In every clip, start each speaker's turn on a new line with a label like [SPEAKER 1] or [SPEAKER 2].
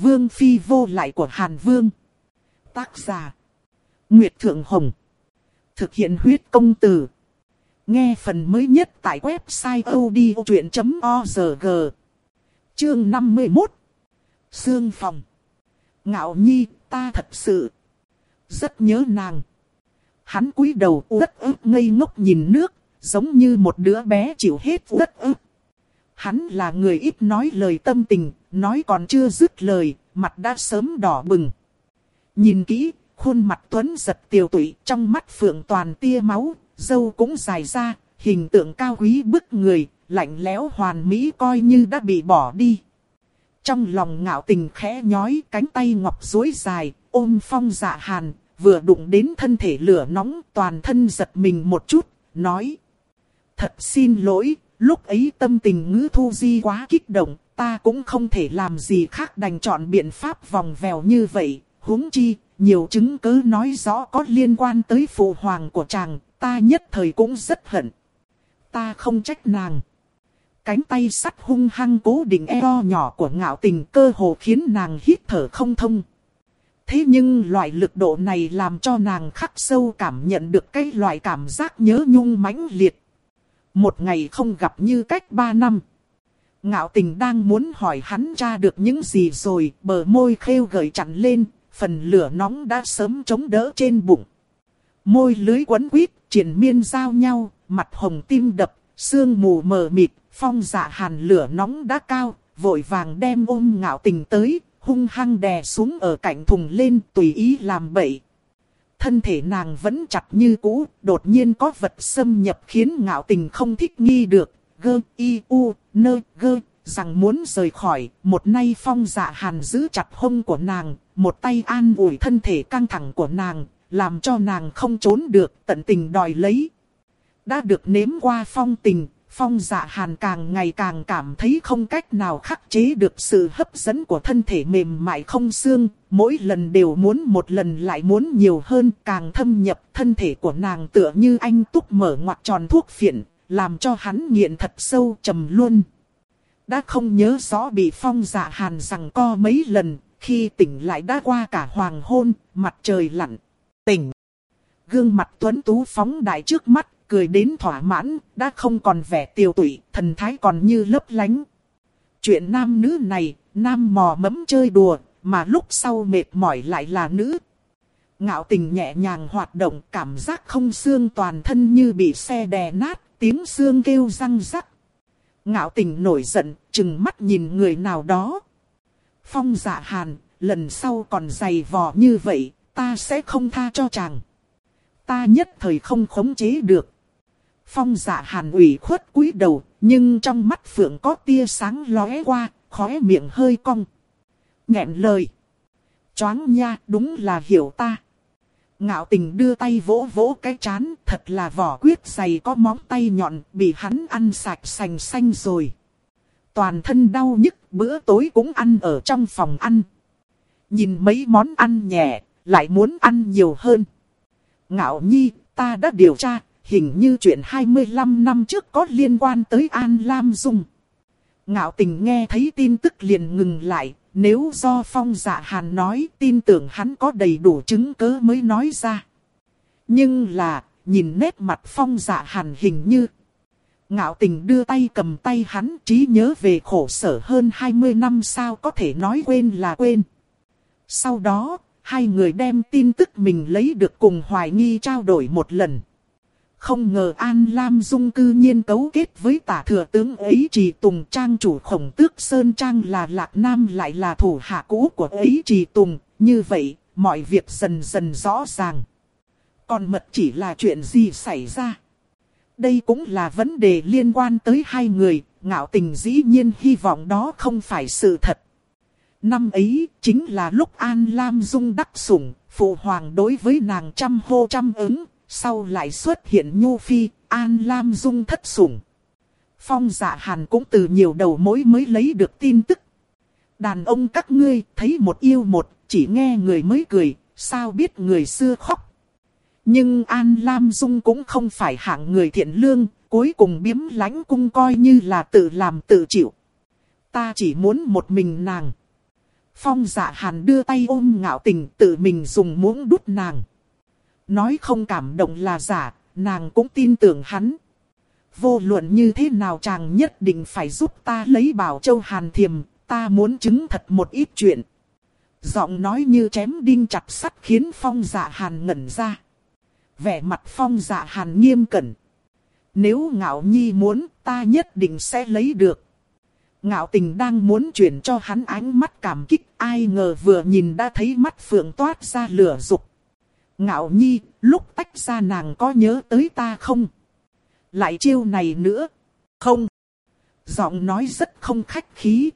[SPEAKER 1] Vương Phi vô lại của Hàn Vương. Tác giả. Nguyệt Thượng Hồng. Thực hiện huyết công từ. Nghe phần mới nhất tại website odchuyện.org. Chương 51. Sương Phòng. Ngạo Nhi, ta thật sự rất nhớ nàng. Hắn cúi đầu rất ức ngây ngốc nhìn nước, giống như một đứa bé chịu hết rất ức. Hắn là người ít nói lời tâm tình, nói còn chưa dứt lời, mặt đã sớm đỏ bừng. Nhìn kỹ, khuôn mặt Tuấn giật tiều tụy, trong mắt phượng toàn tia máu, dâu cũng dài ra, hình tượng cao quý bức người, lạnh lẽo hoàn mỹ coi như đã bị bỏ đi. Trong lòng ngạo tình khẽ nhói cánh tay ngọc dối dài, ôm phong dạ hàn, vừa đụng đến thân thể lửa nóng toàn thân giật mình một chút, nói. Thật xin lỗi, lúc ấy tâm tình ngữ thu di quá kích động, ta cũng không thể làm gì khác đành chọn biện pháp vòng vèo như vậy, huống chi, nhiều chứng cứ nói rõ có liên quan tới phụ hoàng của chàng, ta nhất thời cũng rất hận. Ta không trách nàng. Cánh tay sắt hung hăng cố định eo nhỏ của ngạo tình cơ hồ khiến nàng hít thở không thông. Thế nhưng loại lực độ này làm cho nàng khắc sâu cảm nhận được cái loại cảm giác nhớ nhung mãnh liệt. Một ngày không gặp như cách ba năm. Ngạo tình đang muốn hỏi hắn tra được những gì rồi, bờ môi khêu gợi chặn lên, phần lửa nóng đã sớm chống đỡ trên bụng. Môi lưới quấn quýt, triển miên giao nhau, mặt hồng tim đập, sương mù mờ mịt, phong dạ hàn lửa nóng đã cao, vội vàng đem ôm ngạo tình tới, hung hăng đè xuống ở cạnh thùng lên tùy ý làm bậy. Thân thể nàng vẫn chặt như cũ, đột nhiên có vật xâm nhập khiến ngạo tình không thích nghi được, gơ, y, u, nơ, gơ, rằng muốn rời khỏi, một nay phong dạ hàn giữ chặt hông của nàng, một tay an ủi thân thể căng thẳng của nàng, làm cho nàng không trốn được, tận tình đòi lấy. Đã được nếm qua phong tình, phong dạ hàn càng ngày càng cảm thấy không cách nào khắc chế được sự hấp dẫn của thân thể mềm mại không xương, mỗi lần đều muốn một lần lại muốn nhiều hơn, càng thâm nhập thân thể của nàng tựa như anh túc mở ngoặt tròn thuốc phiện, làm cho hắn nghiện thật sâu trầm luôn. Đã không nhớ rõ bị phong dạ hàn rằng co mấy lần, khi tỉnh lại đã qua cả hoàng hôn, mặt trời lặn, tỉnh. Gương mặt tuấn tú phóng đại trước mắt, cười đến thỏa mãn, đã không còn vẻ tiêu tụy, thần thái còn như lấp lánh. Chuyện nam nữ này, nam mò mẫm chơi đùa, mà lúc sau mệt mỏi lại là nữ. Ngạo tình nhẹ nhàng hoạt động, cảm giác không xương toàn thân như bị xe đè nát, tiếng xương kêu răng rắc. Ngạo tình nổi giận, chừng mắt nhìn người nào đó. Phong dạ hàn, lần sau còn dày vò như vậy, ta sẽ không tha cho chàng. Ta nhất thời không khống chế được. Phong dạ hàn ủy khuất cúi đầu, nhưng trong mắt phượng có tia sáng lóe qua, khóe miệng hơi cong. nghẹn lời. Choáng nha, đúng là hiểu ta. Ngạo tình đưa tay vỗ vỗ cái chán, thật là vỏ quyết dày có móng tay nhọn, bị hắn ăn sạch sành xanh rồi. Toàn thân đau nhức, bữa tối cũng ăn ở trong phòng ăn. Nhìn mấy món ăn nhẹ, lại muốn ăn nhiều hơn. Ngạo nhi, ta đã điều tra, hình như chuyện 25 năm trước có liên quan tới An Lam Dung. Ngạo tình nghe thấy tin tức liền ngừng lại, nếu do phong dạ hàn nói tin tưởng hắn có đầy đủ chứng cứ mới nói ra. Nhưng là, nhìn nét mặt phong dạ hàn hình như. Ngạo tình đưa tay cầm tay hắn trí nhớ về khổ sở hơn 20 năm sao có thể nói quên là quên. Sau đó, hai người đem tin tức mình lấy được cùng hoài nghi trao đổi một lần. Không ngờ An Lam Dung cư nhiên cấu kết với tả thừa tướng ấy trì tùng trang chủ khổng tước Sơn Trang là Lạc Nam lại là thủ hạ cũ của ấy trì tùng. Như vậy, mọi việc dần dần rõ ràng. Còn mật chỉ là chuyện gì xảy ra? Đây cũng là vấn đề liên quan tới hai người, ngạo tình dĩ nhiên hy vọng đó không phải sự thật. Năm ấy, chính là lúc An Lam Dung đắc sủng, phụ hoàng đối với nàng trăm hô trăm ứng, sau lại xuất hiện Nhu Phi, An Lam Dung thất sủng. Phong dạ hàn cũng từ nhiều đầu mối mới lấy được tin tức. Đàn ông các ngươi thấy một yêu một, chỉ nghe người mới cười, sao biết người xưa khóc. Nhưng An Lam Dung cũng không phải hạng người thiện lương, cuối cùng biếm lánh cung coi như là tự làm tự chịu. Ta chỉ muốn một mình nàng. Phong dạ hàn đưa tay ôm ngạo tình tự mình dùng muỗng đút nàng. Nói không cảm động là giả, nàng cũng tin tưởng hắn. Vô luận như thế nào chàng nhất định phải giúp ta lấy bảo châu hàn thiềm, ta muốn chứng thật một ít chuyện. Giọng nói như chém đinh chặt sắt khiến phong dạ hàn ngẩn ra. Vẻ mặt phong dạ hàn nghiêm cẩn. Nếu ngạo nhi muốn, ta nhất định sẽ lấy được. Ngạo tình đang muốn chuyển cho hắn ánh mắt cảm kích, ai ngờ vừa nhìn đã thấy mắt phượng toát ra lửa dục. Ngạo nhi, lúc tách ra nàng có nhớ tới ta không? Lại chiêu này nữa. Không. Giọng nói rất không khách khí.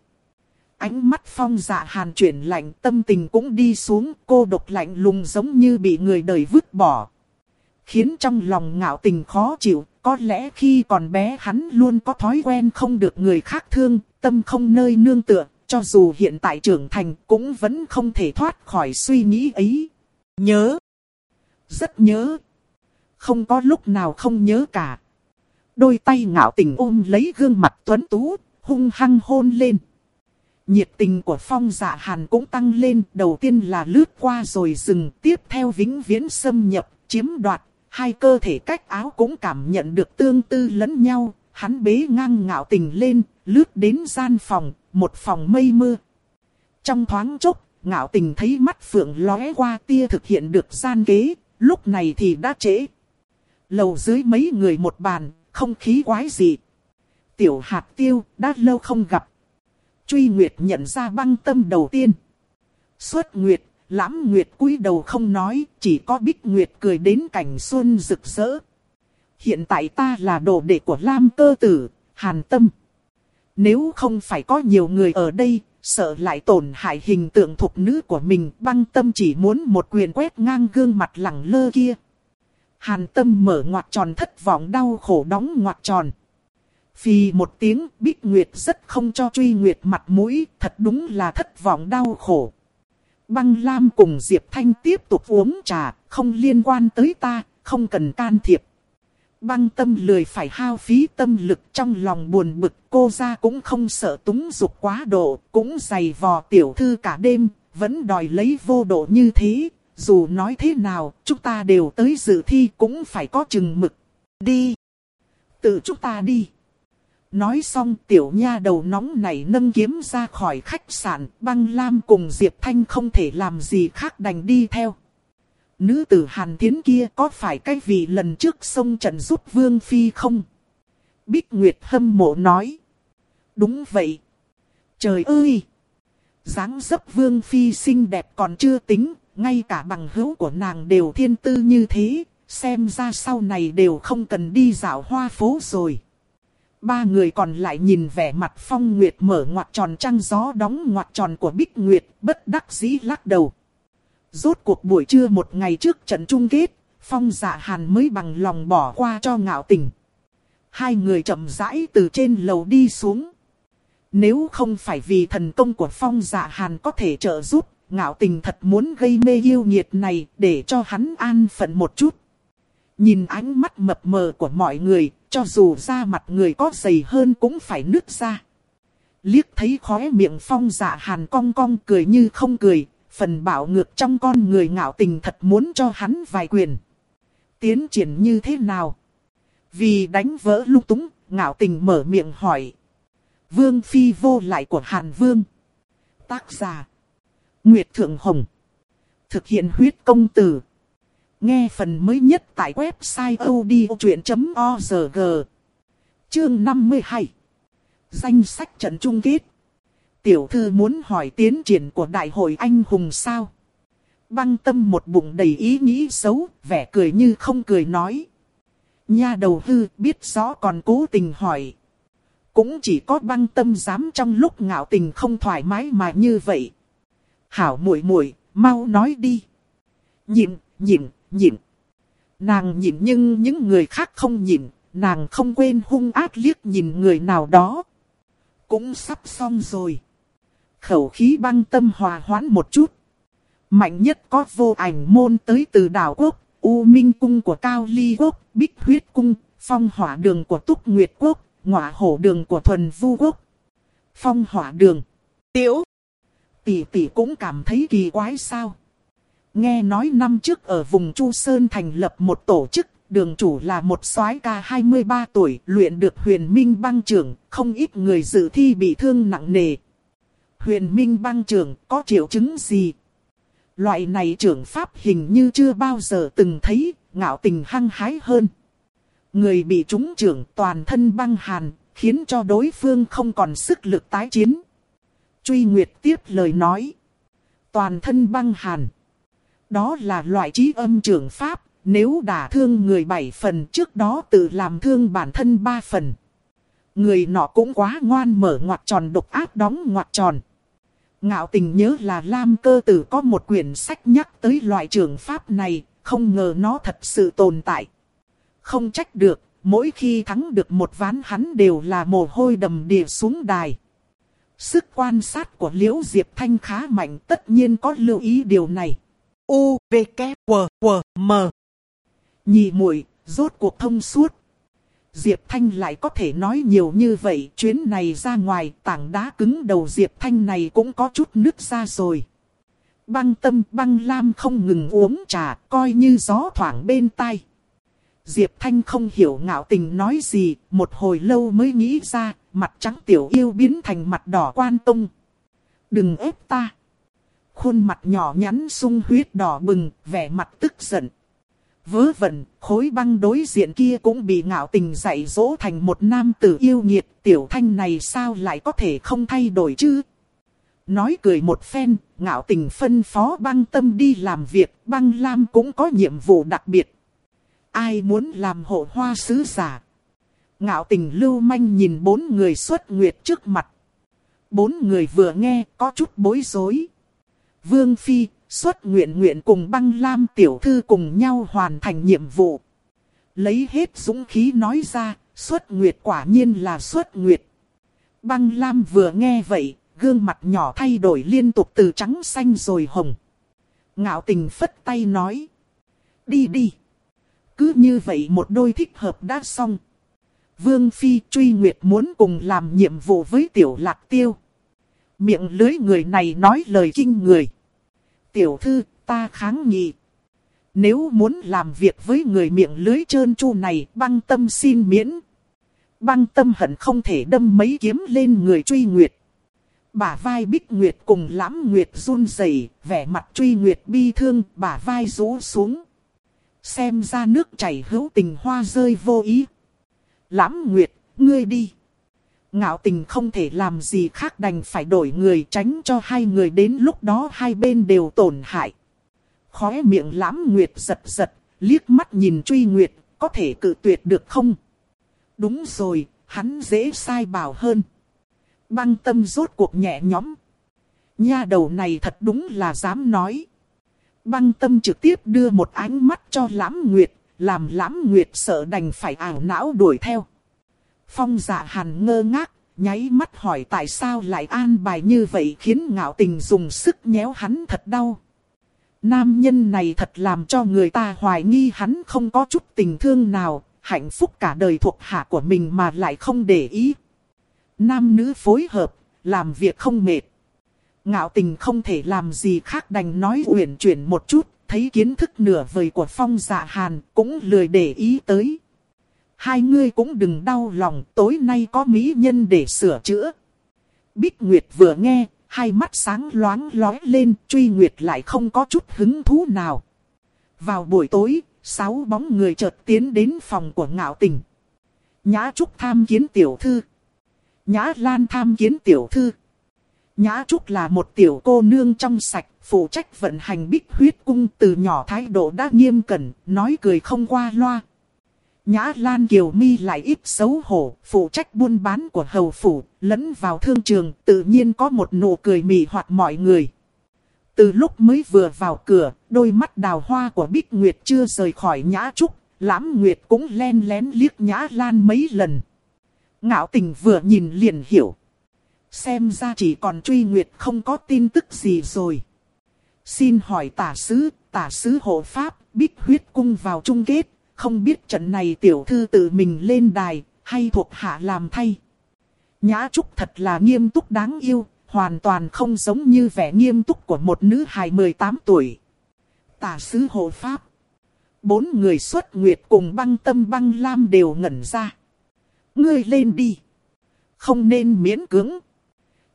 [SPEAKER 1] Ánh mắt phong dạ hàn chuyển lạnh tâm tình cũng đi xuống cô độc lạnh lùng giống như bị người đời vứt bỏ. Khiến trong lòng ngạo tình khó chịu, có lẽ khi còn bé hắn luôn có thói quen không được người khác thương, tâm không nơi nương tựa, cho dù hiện tại trưởng thành cũng vẫn không thể thoát khỏi suy nghĩ ấy. Nhớ. Rất nhớ. Không có lúc nào không nhớ cả. Đôi tay ngạo tình ôm lấy gương mặt tuấn tú, hung hăng hôn lên. Nhiệt tình của phong dạ hàn cũng tăng lên, đầu tiên là lướt qua rồi dừng, tiếp theo vĩnh viễn xâm nhập, chiếm đoạt. Hai cơ thể cách áo cũng cảm nhận được tương tư lẫn nhau, hắn bế ngang ngạo tình lên, lướt đến gian phòng, một phòng mây mưa. Trong thoáng chốc, ngạo tình thấy mắt phượng lóe qua tia thực hiện được gian kế, lúc này thì đã trễ. Lầu dưới mấy người một bàn, không khí quái dị. Tiểu hạt tiêu, đã lâu không gặp. Truy Nguyệt nhận ra băng tâm đầu tiên. Xuất Nguyệt, lãm Nguyệt cúi đầu không nói, chỉ có Bích Nguyệt cười đến cảnh xuân rực rỡ. Hiện tại ta là đồ đệ của Lam cơ tử, Hàn Tâm. Nếu không phải có nhiều người ở đây, sợ lại tổn hại hình tượng thục nữ của mình, băng tâm chỉ muốn một quyền quét ngang gương mặt lẳng lơ kia. Hàn tâm mở ngoặt tròn thất vọng đau khổ đóng ngoặt tròn. Vì một tiếng Bích Nguyệt rất không cho truy Nguyệt mặt mũi, thật đúng là thất vọng đau khổ. Băng Lam cùng Diệp Thanh tiếp tục uống trà, không liên quan tới ta, không cần can thiệp. Băng tâm lười phải hao phí tâm lực trong lòng buồn bực cô ra cũng không sợ túng dục quá độ, cũng giày vò tiểu thư cả đêm, vẫn đòi lấy vô độ như thế, dù nói thế nào, chúng ta đều tới dự thi cũng phải có chừng mực. Đi. Tự chúng ta đi. Nói xong tiểu nha đầu nóng này nâng kiếm ra khỏi khách sạn, băng lam cùng Diệp Thanh không thể làm gì khác đành đi theo. Nữ tử Hàn Thiến kia có phải cái vị lần trước sông Trần giúp Vương Phi không? Bích Nguyệt hâm mộ nói. Đúng vậy. Trời ơi! dáng dấp Vương Phi xinh đẹp còn chưa tính, ngay cả bằng hữu của nàng đều thiên tư như thế, xem ra sau này đều không cần đi dạo hoa phố rồi. Ba người còn lại nhìn vẻ mặt phong nguyệt mở ngoặt tròn trăng gió đóng ngoặt tròn của Bích Nguyệt, bất đắc dĩ lắc đầu. Rốt cuộc buổi trưa một ngày trước trận chung kết, phong dạ hàn mới bằng lòng bỏ qua cho ngạo tình. Hai người chậm rãi từ trên lầu đi xuống. Nếu không phải vì thần công của phong dạ hàn có thể trợ giúp, ngạo tình thật muốn gây mê yêu nhiệt này để cho hắn an phận một chút. Nhìn ánh mắt mập mờ của mọi người, cho dù da mặt người có dày hơn cũng phải nứt ra. Liếc thấy khóe miệng phong dạ hàn cong cong cười như không cười, phần bảo ngược trong con người ngạo tình thật muốn cho hắn vài quyền. Tiến triển như thế nào? Vì đánh vỡ lung túng, ngạo tình mở miệng hỏi. Vương phi vô lại của Hàn Vương. Tác giả. Nguyệt Thượng Hồng. Thực hiện huyết công từ. Nghe phần mới nhất tại website odchuyện.org. Chương 52. Danh sách trận chung kết. Tiểu thư muốn hỏi tiến triển của đại hội anh hùng sao? Băng tâm một bụng đầy ý nghĩ xấu, vẻ cười như không cười nói. Nha đầu hư biết rõ còn cố tình hỏi. Cũng chỉ có băng tâm dám trong lúc ngạo tình không thoải mái mà như vậy. Hảo muội muội mau nói đi. Nhịn, nhịn, nhịn. Nàng nhịn nhưng những người khác không nhịn, nàng không quên hung ác liếc nhìn người nào đó. Cũng sắp xong rồi khẩu khí băng tâm hòa hoãn một chút. Mạnh nhất có vô ảnh môn tới từ đảo quốc, U Minh Cung của Cao Ly Quốc, Bích Huyết Cung, Phong Hỏa Đường của Túc Nguyệt Quốc, Ngọa Hổ Đường của Thuần Vu Quốc. Phong Hỏa Đường. Tiểu. Tỷ tỷ cũng cảm thấy kỳ quái sao. Nghe nói năm trước ở vùng Chu Sơn thành lập một tổ chức, đường chủ là một soái ca 23 tuổi, luyện được huyền minh băng trưởng, không ít người dự thi bị thương nặng nề. Huyền minh băng trưởng có triệu chứng gì? Loại này trưởng pháp hình như chưa bao giờ từng thấy, ngạo tình hăng hái hơn. Người bị trúng trưởng toàn thân băng hàn, khiến cho đối phương không còn sức lực tái chiến. Truy Nguyệt tiếp lời nói. Toàn thân băng hàn. Đó là loại trí âm trưởng pháp, nếu đả thương người bảy phần trước đó tự làm thương bản thân ba phần. Người nọ cũng quá ngoan mở ngoặt tròn độc ác đóng ngoặt tròn. Ngạo tình nhớ là Lam cơ tử có một quyển sách nhắc tới loại trường pháp này, không ngờ nó thật sự tồn tại. Không trách được, mỗi khi thắng được một ván hắn đều là mồ hôi đầm đìa xuống đài. Sức quan sát của Liễu Diệp Thanh khá mạnh tất nhiên có lưu ý điều này. U, V, K, W, W, M. Nhị muội rốt cuộc thông suốt. Diệp Thanh lại có thể nói nhiều như vậy, chuyến này ra ngoài, tảng đá cứng đầu Diệp Thanh này cũng có chút nứt ra rồi. Băng tâm băng lam không ngừng uống trà, coi như gió thoảng bên tai. Diệp Thanh không hiểu ngạo tình nói gì, một hồi lâu mới nghĩ ra, mặt trắng tiểu yêu biến thành mặt đỏ quan tung. Đừng ép ta. Khuôn mặt nhỏ nhắn sung huyết đỏ bừng, vẻ mặt tức giận. Vớ vẩn, khối băng đối diện kia cũng bị ngạo tình dạy dỗ thành một nam tử yêu nghiệt, tiểu thanh này sao lại có thể không thay đổi chứ? Nói cười một phen, ngạo tình phân phó băng tâm đi làm việc, băng lam cũng có nhiệm vụ đặc biệt. Ai muốn làm hộ hoa sứ giả? Ngạo tình lưu manh nhìn bốn người xuất nguyệt trước mặt. Bốn người vừa nghe có chút bối rối. Vương Phi, xuất nguyện nguyện cùng băng lam tiểu thư cùng nhau hoàn thành nhiệm vụ. Lấy hết dũng khí nói ra, xuất nguyệt quả nhiên là xuất nguyệt. Băng lam vừa nghe vậy, gương mặt nhỏ thay đổi liên tục từ trắng xanh rồi hồng. Ngạo tình phất tay nói. Đi đi. Cứ như vậy một đôi thích hợp đã xong. Vương Phi truy nguyệt muốn cùng làm nhiệm vụ với tiểu lạc tiêu. Miệng lưới người này nói lời kinh người. Tiểu thư, ta kháng nghị. Nếu muốn làm việc với người miệng lưới trơn chu này, băng tâm xin miễn. Băng tâm hận không thể đâm mấy kiếm lên người truy nguyệt. Bả vai bích nguyệt cùng lãm nguyệt run rẩy, vẻ mặt truy nguyệt bi thương, bả vai rũ xuống. Xem ra nước chảy hữu tình hoa rơi vô ý. Lãm nguyệt, ngươi đi. Ngạo tình không thể làm gì khác đành phải đổi người tránh cho hai người đến lúc đó hai bên đều tổn hại. Khóe miệng lãm nguyệt giật giật, liếc mắt nhìn truy nguyệt, có thể cự tuyệt được không? Đúng rồi, hắn dễ sai bảo hơn. Băng tâm rốt cuộc nhẹ nhõm. Nha đầu này thật đúng là dám nói. Băng tâm trực tiếp đưa một ánh mắt cho lãm nguyệt, làm lãm nguyệt sợ đành phải ảo não đuổi theo. Phong dạ hàn ngơ ngác, nháy mắt hỏi tại sao lại an bài như vậy khiến ngạo tình dùng sức nhéo hắn thật đau. Nam nhân này thật làm cho người ta hoài nghi hắn không có chút tình thương nào, hạnh phúc cả đời thuộc hạ của mình mà lại không để ý. Nam nữ phối hợp, làm việc không mệt. Ngạo tình không thể làm gì khác đành nói uyển chuyển một chút, thấy kiến thức nửa vời của phong dạ hàn cũng lười để ý tới. Hai ngươi cũng đừng đau lòng, tối nay có mỹ nhân để sửa chữa. Bích Nguyệt vừa nghe, hai mắt sáng loáng lói lên, truy Nguyệt lại không có chút hứng thú nào. Vào buổi tối, sáu bóng người chợt tiến đến phòng của ngạo tình. Nhã Trúc tham kiến tiểu thư. Nhã Lan tham kiến tiểu thư. Nhã Trúc là một tiểu cô nương trong sạch, phụ trách vận hành bích huyết cung từ nhỏ thái độ đã nghiêm cẩn, nói cười không qua loa, Nhã Lan Kiều Mi lại ít xấu hổ, phụ trách buôn bán của hầu phủ, lẫn vào thương trường, tự nhiên có một nụ cười mị hoặc mọi người. Từ lúc mới vừa vào cửa, đôi mắt đào hoa của Bích Nguyệt chưa rời khỏi Nhã Trúc, Lãm Nguyệt cũng len lén liếc Nhã Lan mấy lần. Ngạo tình vừa nhìn liền hiểu. Xem ra chỉ còn truy Nguyệt không có tin tức gì rồi. Xin hỏi tả sứ, tả sứ hộ pháp, Bích huyết cung vào chung kết, không biết trận này tiểu thư tự mình lên đài, hay thuộc hạ làm thay. Nhã Trúc thật là nghiêm túc đáng yêu, hoàn toàn không giống như vẻ nghiêm túc của một nữ hài 18 tuổi. Tà sứ hộ pháp. Bốn người xuất nguyệt cùng băng tâm băng lam đều ngẩn ra. Ngươi lên đi. Không nên miễn cưỡng.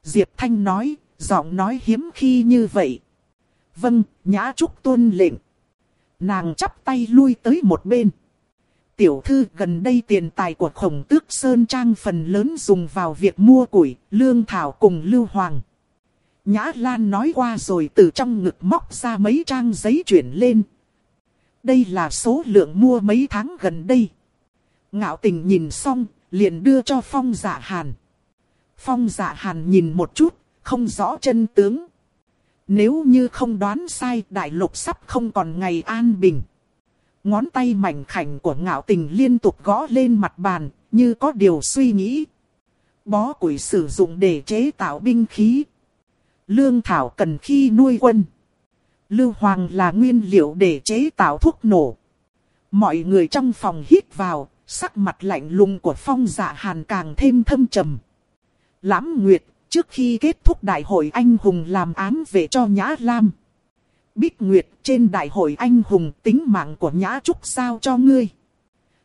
[SPEAKER 1] Diệp Thanh nói, giọng nói hiếm khi như vậy. Vâng, nhã trúc tuân lệnh. Nàng chắp tay lui tới một bên. Tiểu thư gần đây tiền tài của khổng tước Sơn Trang phần lớn dùng vào việc mua củi, lương thảo cùng lưu hoàng. Nhã Lan nói qua rồi từ trong ngực móc ra mấy trang giấy chuyển lên. Đây là số lượng mua mấy tháng gần đây. Ngạo tình nhìn xong, liền đưa cho Phong dạ hàn. Phong dạ hàn nhìn một chút, không rõ chân tướng. Nếu như không đoán sai, đại lục sắp không còn ngày an bình. Ngón tay mảnh khảnh của ngạo tình liên tục gõ lên mặt bàn, như có điều suy nghĩ. Bó củi sử dụng để chế tạo binh khí. Lương thảo cần khi nuôi quân. Lưu hoàng là nguyên liệu để chế tạo thuốc nổ. Mọi người trong phòng hít vào, sắc mặt lạnh lùng của phong dạ hàn càng thêm thâm trầm. Lãm Nguyệt, trước khi kết thúc đại hội anh hùng làm ám về cho Nhã Lam. Bích Nguyệt trên đại hội anh hùng tính mạng của Nhã Trúc sao cho ngươi.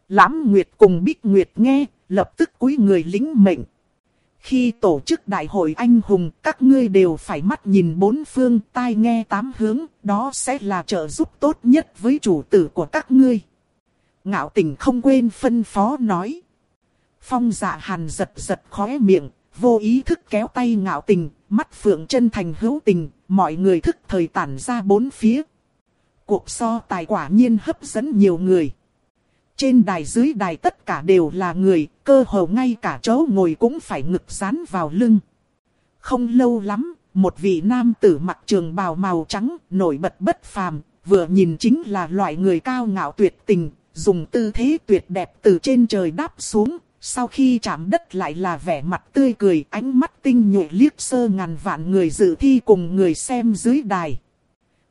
[SPEAKER 1] Lãm Nguyệt cùng Bích Nguyệt nghe, lập tức cúi người lính mệnh. Khi tổ chức đại hội anh hùng, các ngươi đều phải mắt nhìn bốn phương, tai nghe tám hướng, đó sẽ là trợ giúp tốt nhất với chủ tử của các ngươi. Ngạo tình không quên phân phó nói. Phong dạ hàn giật giật khóe miệng, vô ý thức kéo tay ngạo tình, mắt phượng chân thành hữu tình, mọi người thức thời tản ra bốn phía. Cuộc so tài quả nhiên hấp dẫn nhiều người. Trên đài dưới đài tất cả đều là người, cơ hồ ngay cả chỗ ngồi cũng phải ngực dán vào lưng. Không lâu lắm, một vị nam tử mặc trường bào màu trắng, nổi bật bất phàm, vừa nhìn chính là loại người cao ngạo tuyệt tình, dùng tư thế tuyệt đẹp từ trên trời đáp xuống, sau khi chạm đất lại là vẻ mặt tươi cười, ánh mắt tinh nhuệ liếc sơ ngàn vạn người dự thi cùng người xem dưới đài.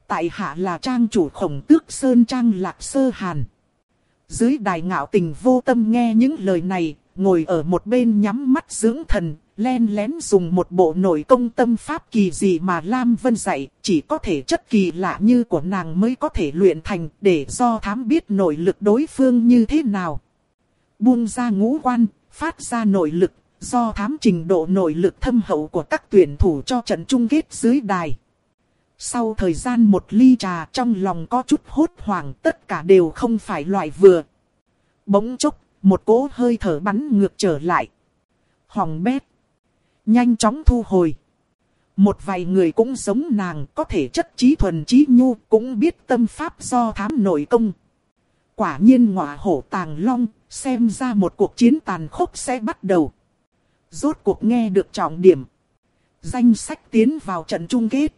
[SPEAKER 1] Tại hạ là trang chủ khổng tước Sơn Trang Lạc Sơ Hàn. Dưới đài ngạo tình vô tâm nghe những lời này, ngồi ở một bên nhắm mắt dưỡng thần, len lén dùng một bộ nội công tâm pháp kỳ gì mà Lam Vân dạy, chỉ có thể chất kỳ lạ như của nàng mới có thể luyện thành để do thám biết nội lực đối phương như thế nào. Buông ra ngũ quan, phát ra nội lực, do thám trình độ nội lực thâm hậu của các tuyển thủ cho trận chung kết dưới đài. Sau thời gian một ly trà trong lòng có chút hốt hoảng tất cả đều không phải loại vừa. Bỗng chốc, một cỗ hơi thở bắn ngược trở lại. Hoàng bét. Nhanh chóng thu hồi. Một vài người cũng giống nàng có thể chất trí thuần trí nhu cũng biết tâm pháp do thám nội công. Quả nhiên ngọa hổ tàng long, xem ra một cuộc chiến tàn khốc sẽ bắt đầu. Rốt cuộc nghe được trọng điểm. Danh sách tiến vào trận chung kết.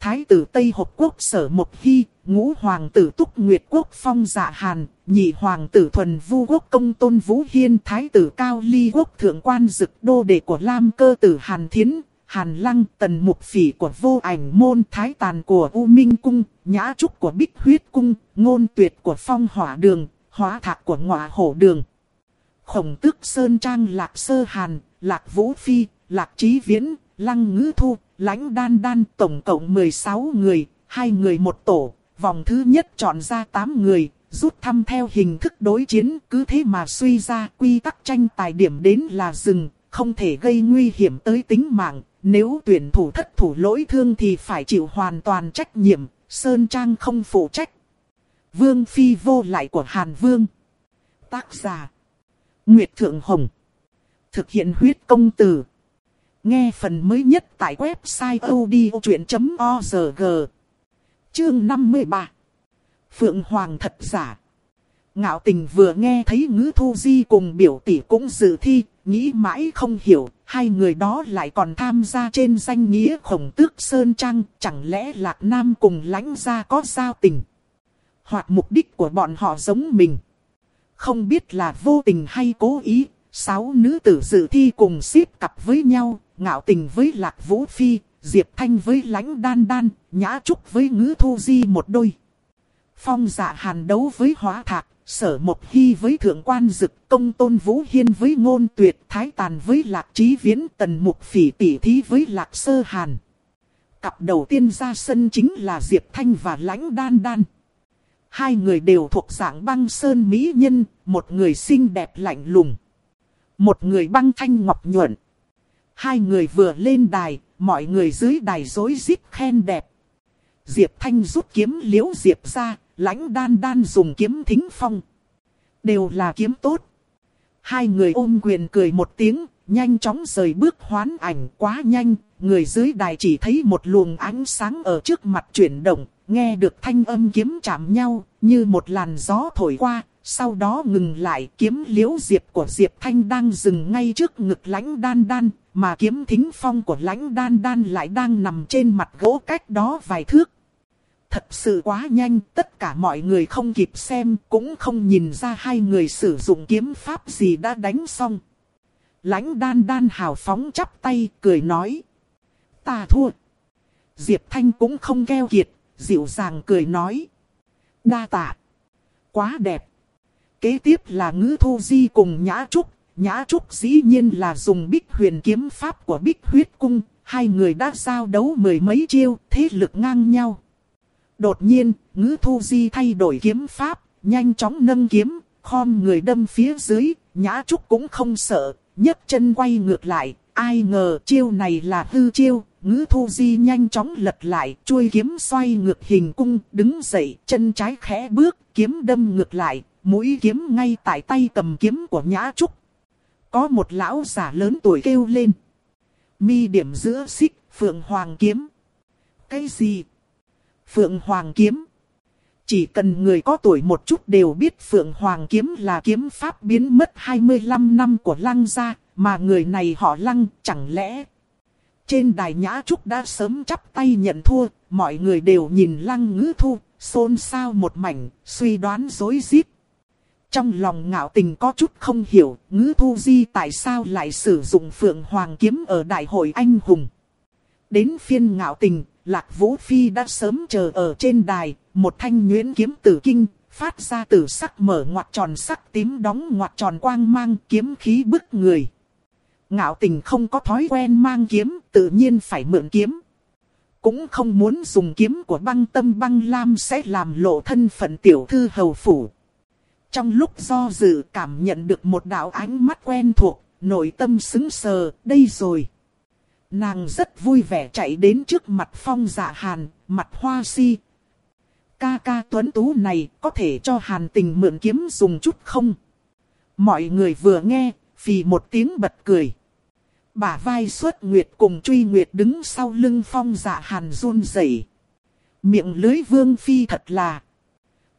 [SPEAKER 1] Thái tử Tây Hộp Quốc Sở Mộc Hy, ngũ hoàng tử Túc Nguyệt Quốc Phong Dạ Hàn, nhị hoàng tử Thuần Vu Quốc Công Tôn Vũ Hiên, thái tử Cao Ly Quốc Thượng Quan Dực Đô Đệ của Lam Cơ Tử Hàn Thiến, Hàn Lăng, Tần Mục Phỉ của Vô Ảnh Môn, Thái Tàn của U Minh Cung, Nhã Trúc của Bích Huyết Cung, Ngôn Tuyệt của Phong Hỏa Đường, Hóa Thạc của Ngọa Hổ Đường. Khổng Tước Sơn Trang Lạc Sơ Hàn, Lạc Vũ Phi, Lạc Trí Viễn, Lăng Ngữ Thu, lãnh đan đan tổng cộng 16 người, hai người một tổ, vòng thứ nhất chọn ra 8 người, rút thăm theo hình thức đối chiến, cứ thế mà suy ra quy tắc tranh tài điểm đến là dừng, không thể gây nguy hiểm tới tính mạng, nếu tuyển thủ thất thủ lỗi thương thì phải chịu hoàn toàn trách nhiệm, Sơn Trang không phụ trách. Vương Phi vô lại của Hàn Vương. Tác giả Nguyệt Thượng Hồng. Thực hiện huyết công từ. Nghe phần mới nhất tại website odchuyện.org Chương 53 Phượng Hoàng thật giả. Ngạo tình vừa nghe thấy ngữ thu di cùng biểu tỷ cũng dự thi, nghĩ mãi không hiểu, hai người đó lại còn tham gia trên danh nghĩa khổng tước Sơn Trăng, chẳng lẽ Lạc Nam cùng lãnh gia có giao tình. Hoặc mục đích của bọn họ giống mình. Không biết là vô tình hay cố ý, sáu nữ tử dự thi cùng xếp cặp với nhau, ngạo tình với Lạc Vũ Phi, Diệp Thanh với lãnh đan đan, nhã trúc với ngữ thu di một đôi. Phong dạ hàn đấu với hóa thạc, sở một hy với thượng quan dực, công tôn vũ hiên với ngôn tuyệt, thái tàn với lạc trí viễn, tần mục phỉ tỷ thí với lạc sơ hàn. Cặp đầu tiên ra sân chính là Diệp Thanh và Lãnh Đan Đan. Hai người đều thuộc dạng băng sơn mỹ nhân, một người xinh đẹp lạnh lùng. Một người băng thanh ngọc nhuận. Hai người vừa lên đài, mọi người dưới đài dối rít khen đẹp. Diệp Thanh rút kiếm liễu Diệp ra, lãnh đan đan dùng kiếm thính phong. Đều là kiếm tốt. Hai người ôm quyền cười một tiếng, nhanh chóng rời bước hoán ảnh quá nhanh, người dưới đài chỉ thấy một luồng ánh sáng ở trước mặt chuyển động, nghe được thanh âm kiếm chạm nhau, như một làn gió thổi qua, sau đó ngừng lại kiếm liễu diệp của Diệp Thanh đang dừng ngay trước ngực lãnh đan đan, mà kiếm thính phong của lãnh đan đan lại đang nằm trên mặt gỗ cách đó vài thước. Thật sự quá nhanh, tất cả mọi người không kịp xem, cũng không nhìn ra hai người sử dụng kiếm pháp gì đã đánh xong. Lãnh đan đan hào phóng chắp tay, cười nói. Ta thua. Diệp Thanh cũng không keo kiệt, dịu dàng cười nói. Đa tạ. Quá đẹp. Kế tiếp là ngữ thu di cùng Nhã Trúc. Nhã Trúc dĩ nhiên là dùng bích huyền kiếm pháp của bích huyết cung. Hai người đã giao đấu mười mấy chiêu, thế lực ngang nhau. Đột nhiên, ngữ thu di thay đổi kiếm pháp, nhanh chóng nâng kiếm, khom người đâm phía dưới, Nhã Trúc cũng không sợ, nhấc chân quay ngược lại, ai ngờ chiêu này là hư chiêu, ngữ thu di nhanh chóng lật lại, chuôi kiếm xoay ngược hình cung, đứng dậy, chân trái khẽ bước, kiếm đâm ngược lại, mũi kiếm ngay tại tay cầm kiếm của Nhã Trúc. Có một lão giả lớn tuổi kêu lên. Mi điểm giữa xích, Phượng Hoàng kiếm. Cái gì? Phượng Hoàng kiếm. Chỉ cần người có tuổi một chút đều biết Phượng Hoàng kiếm là kiếm pháp biến mất 25 năm của Lăng gia, mà người này họ Lăng, chẳng lẽ... Trên đài Nhã Trúc đã sớm chắp tay nhận thua, mọi người đều nhìn Lăng ngữ thu, xôn xao một mảnh, suy đoán dối rít Trong lòng ngạo tình có chút không hiểu, ngữ thu di tại sao lại sử dụng Phượng Hoàng kiếm ở Đại hội Anh Hùng. Đến phiên ngạo tình, Lạc Vũ Phi đã sớm chờ ở trên đài, một thanh nhuyễn kiếm tử kinh, phát ra tử sắc mở ngoặt tròn sắc tím đóng ngoặt tròn quang mang kiếm khí bức người. Ngạo tình không có thói quen mang kiếm, tự nhiên phải mượn kiếm. Cũng không muốn dùng kiếm của băng tâm băng lam sẽ làm lộ thân phận tiểu thư hầu phủ. Trong lúc do dự cảm nhận được một đạo ánh mắt quen thuộc, nội tâm xứng sờ, đây rồi. Nàng rất vui vẻ chạy đến trước mặt phong dạ hàn, mặt hoa si. Ca ca tuấn tú này có thể cho hàn tình mượn kiếm dùng chút không? Mọi người vừa nghe, phì một tiếng bật cười. Bả vai xuất nguyệt cùng truy nguyệt đứng sau lưng phong dạ hàn run rẩy. Miệng lưới vương phi thật là.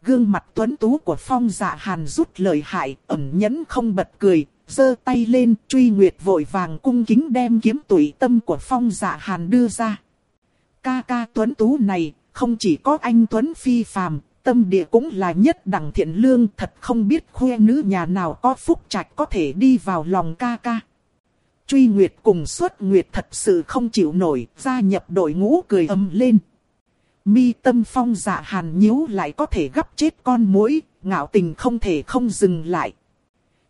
[SPEAKER 1] Gương mặt tuấn tú của phong dạ hàn rút lời hại, ẩn nhẫn không bật cười, giơ tay lên, truy nguyệt vội vàng cung kính đem kiếm tủy tâm của phong dạ hàn đưa ra. Ca ca tuấn tú này, không chỉ có anh tuấn phi phàm, tâm địa cũng là nhất đẳng thiện lương, thật không biết khuê nữ nhà nào có phúc trạch có thể đi vào lòng ca ca. Truy Nguyệt cùng suốt Nguyệt thật sự không chịu nổi, gia nhập đội ngũ cười ầm lên. Mi tâm phong dạ hàn nhíu lại có thể gấp chết con muỗi, ngạo tình không thể không dừng lại.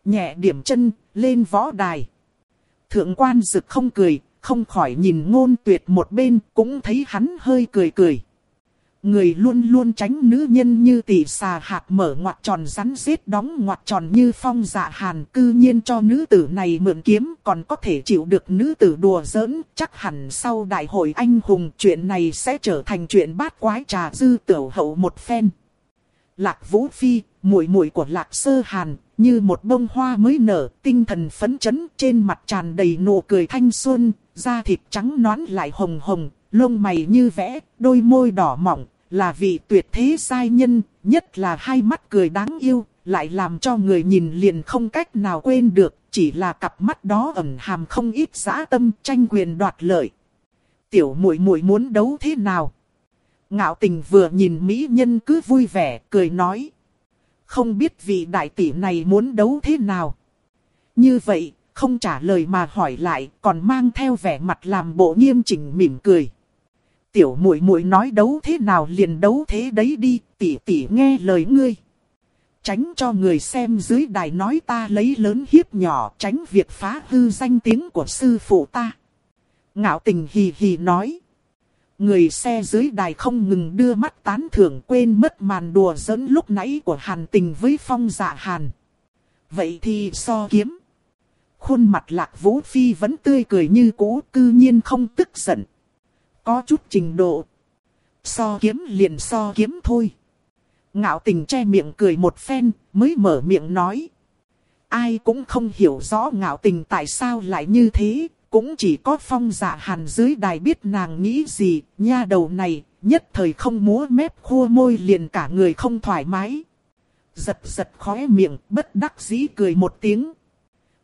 [SPEAKER 1] Nhẹ điểm chân, lên võ đài. Thượng quan dực không cười, không khỏi nhìn ngôn tuyệt một bên, cũng thấy hắn hơi cười cười. Người luôn luôn tránh nữ nhân như tỷ xà hạt mở ngoặt tròn rắn rết đóng ngoặt tròn như phong dạ hàn cư nhiên cho nữ tử này mượn kiếm còn có thể chịu được nữ tử đùa giỡn chắc hẳn sau đại hội anh hùng chuyện này sẽ trở thành chuyện bát quái trà dư tiểu hậu một phen. Lạc Vũ Phi, muội muội của Lạc Sơ Hàn, như một bông hoa mới nở, tinh thần phấn chấn, trên mặt tràn đầy nụ cười thanh xuân, da thịt trắng nõn lại hồng hồng, lông mày như vẽ, đôi môi đỏ mỏng, là vị tuyệt thế sai nhân, nhất là hai mắt cười đáng yêu, lại làm cho người nhìn liền không cách nào quên được, chỉ là cặp mắt đó ẩn hàm không ít dã tâm tranh quyền đoạt lợi. Tiểu muội muội muốn đấu thế nào? Ngạo tình vừa nhìn mỹ nhân cứ vui vẻ, cười nói. Không biết vị đại tỷ này muốn đấu thế nào? Như vậy, không trả lời mà hỏi lại, còn mang theo vẻ mặt làm bộ nghiêm chỉnh mỉm cười. Tiểu muội muội nói đấu thế nào liền đấu thế đấy đi, tỷ tỷ nghe lời ngươi. Tránh cho người xem dưới đài nói ta lấy lớn hiếp nhỏ, tránh việc phá hư danh tiếng của sư phụ ta. Ngạo tình hì hì nói. Người xe dưới đài không ngừng đưa mắt tán thưởng quên mất màn đùa giỡn lúc nãy của hàn tình với phong dạ hàn. Vậy thì so kiếm. Khuôn mặt lạc vũ phi vẫn tươi cười như cũ cư nhiên không tức giận. Có chút trình độ. So kiếm liền so kiếm thôi. Ngạo tình che miệng cười một phen mới mở miệng nói. Ai cũng không hiểu rõ ngạo tình tại sao lại như thế, cũng chỉ có phong dạ hàn dưới đài biết nàng nghĩ gì, nha đầu này, nhất thời không múa mép khua môi liền cả người không thoải mái. Giật giật khóe miệng, bất đắc dĩ cười một tiếng.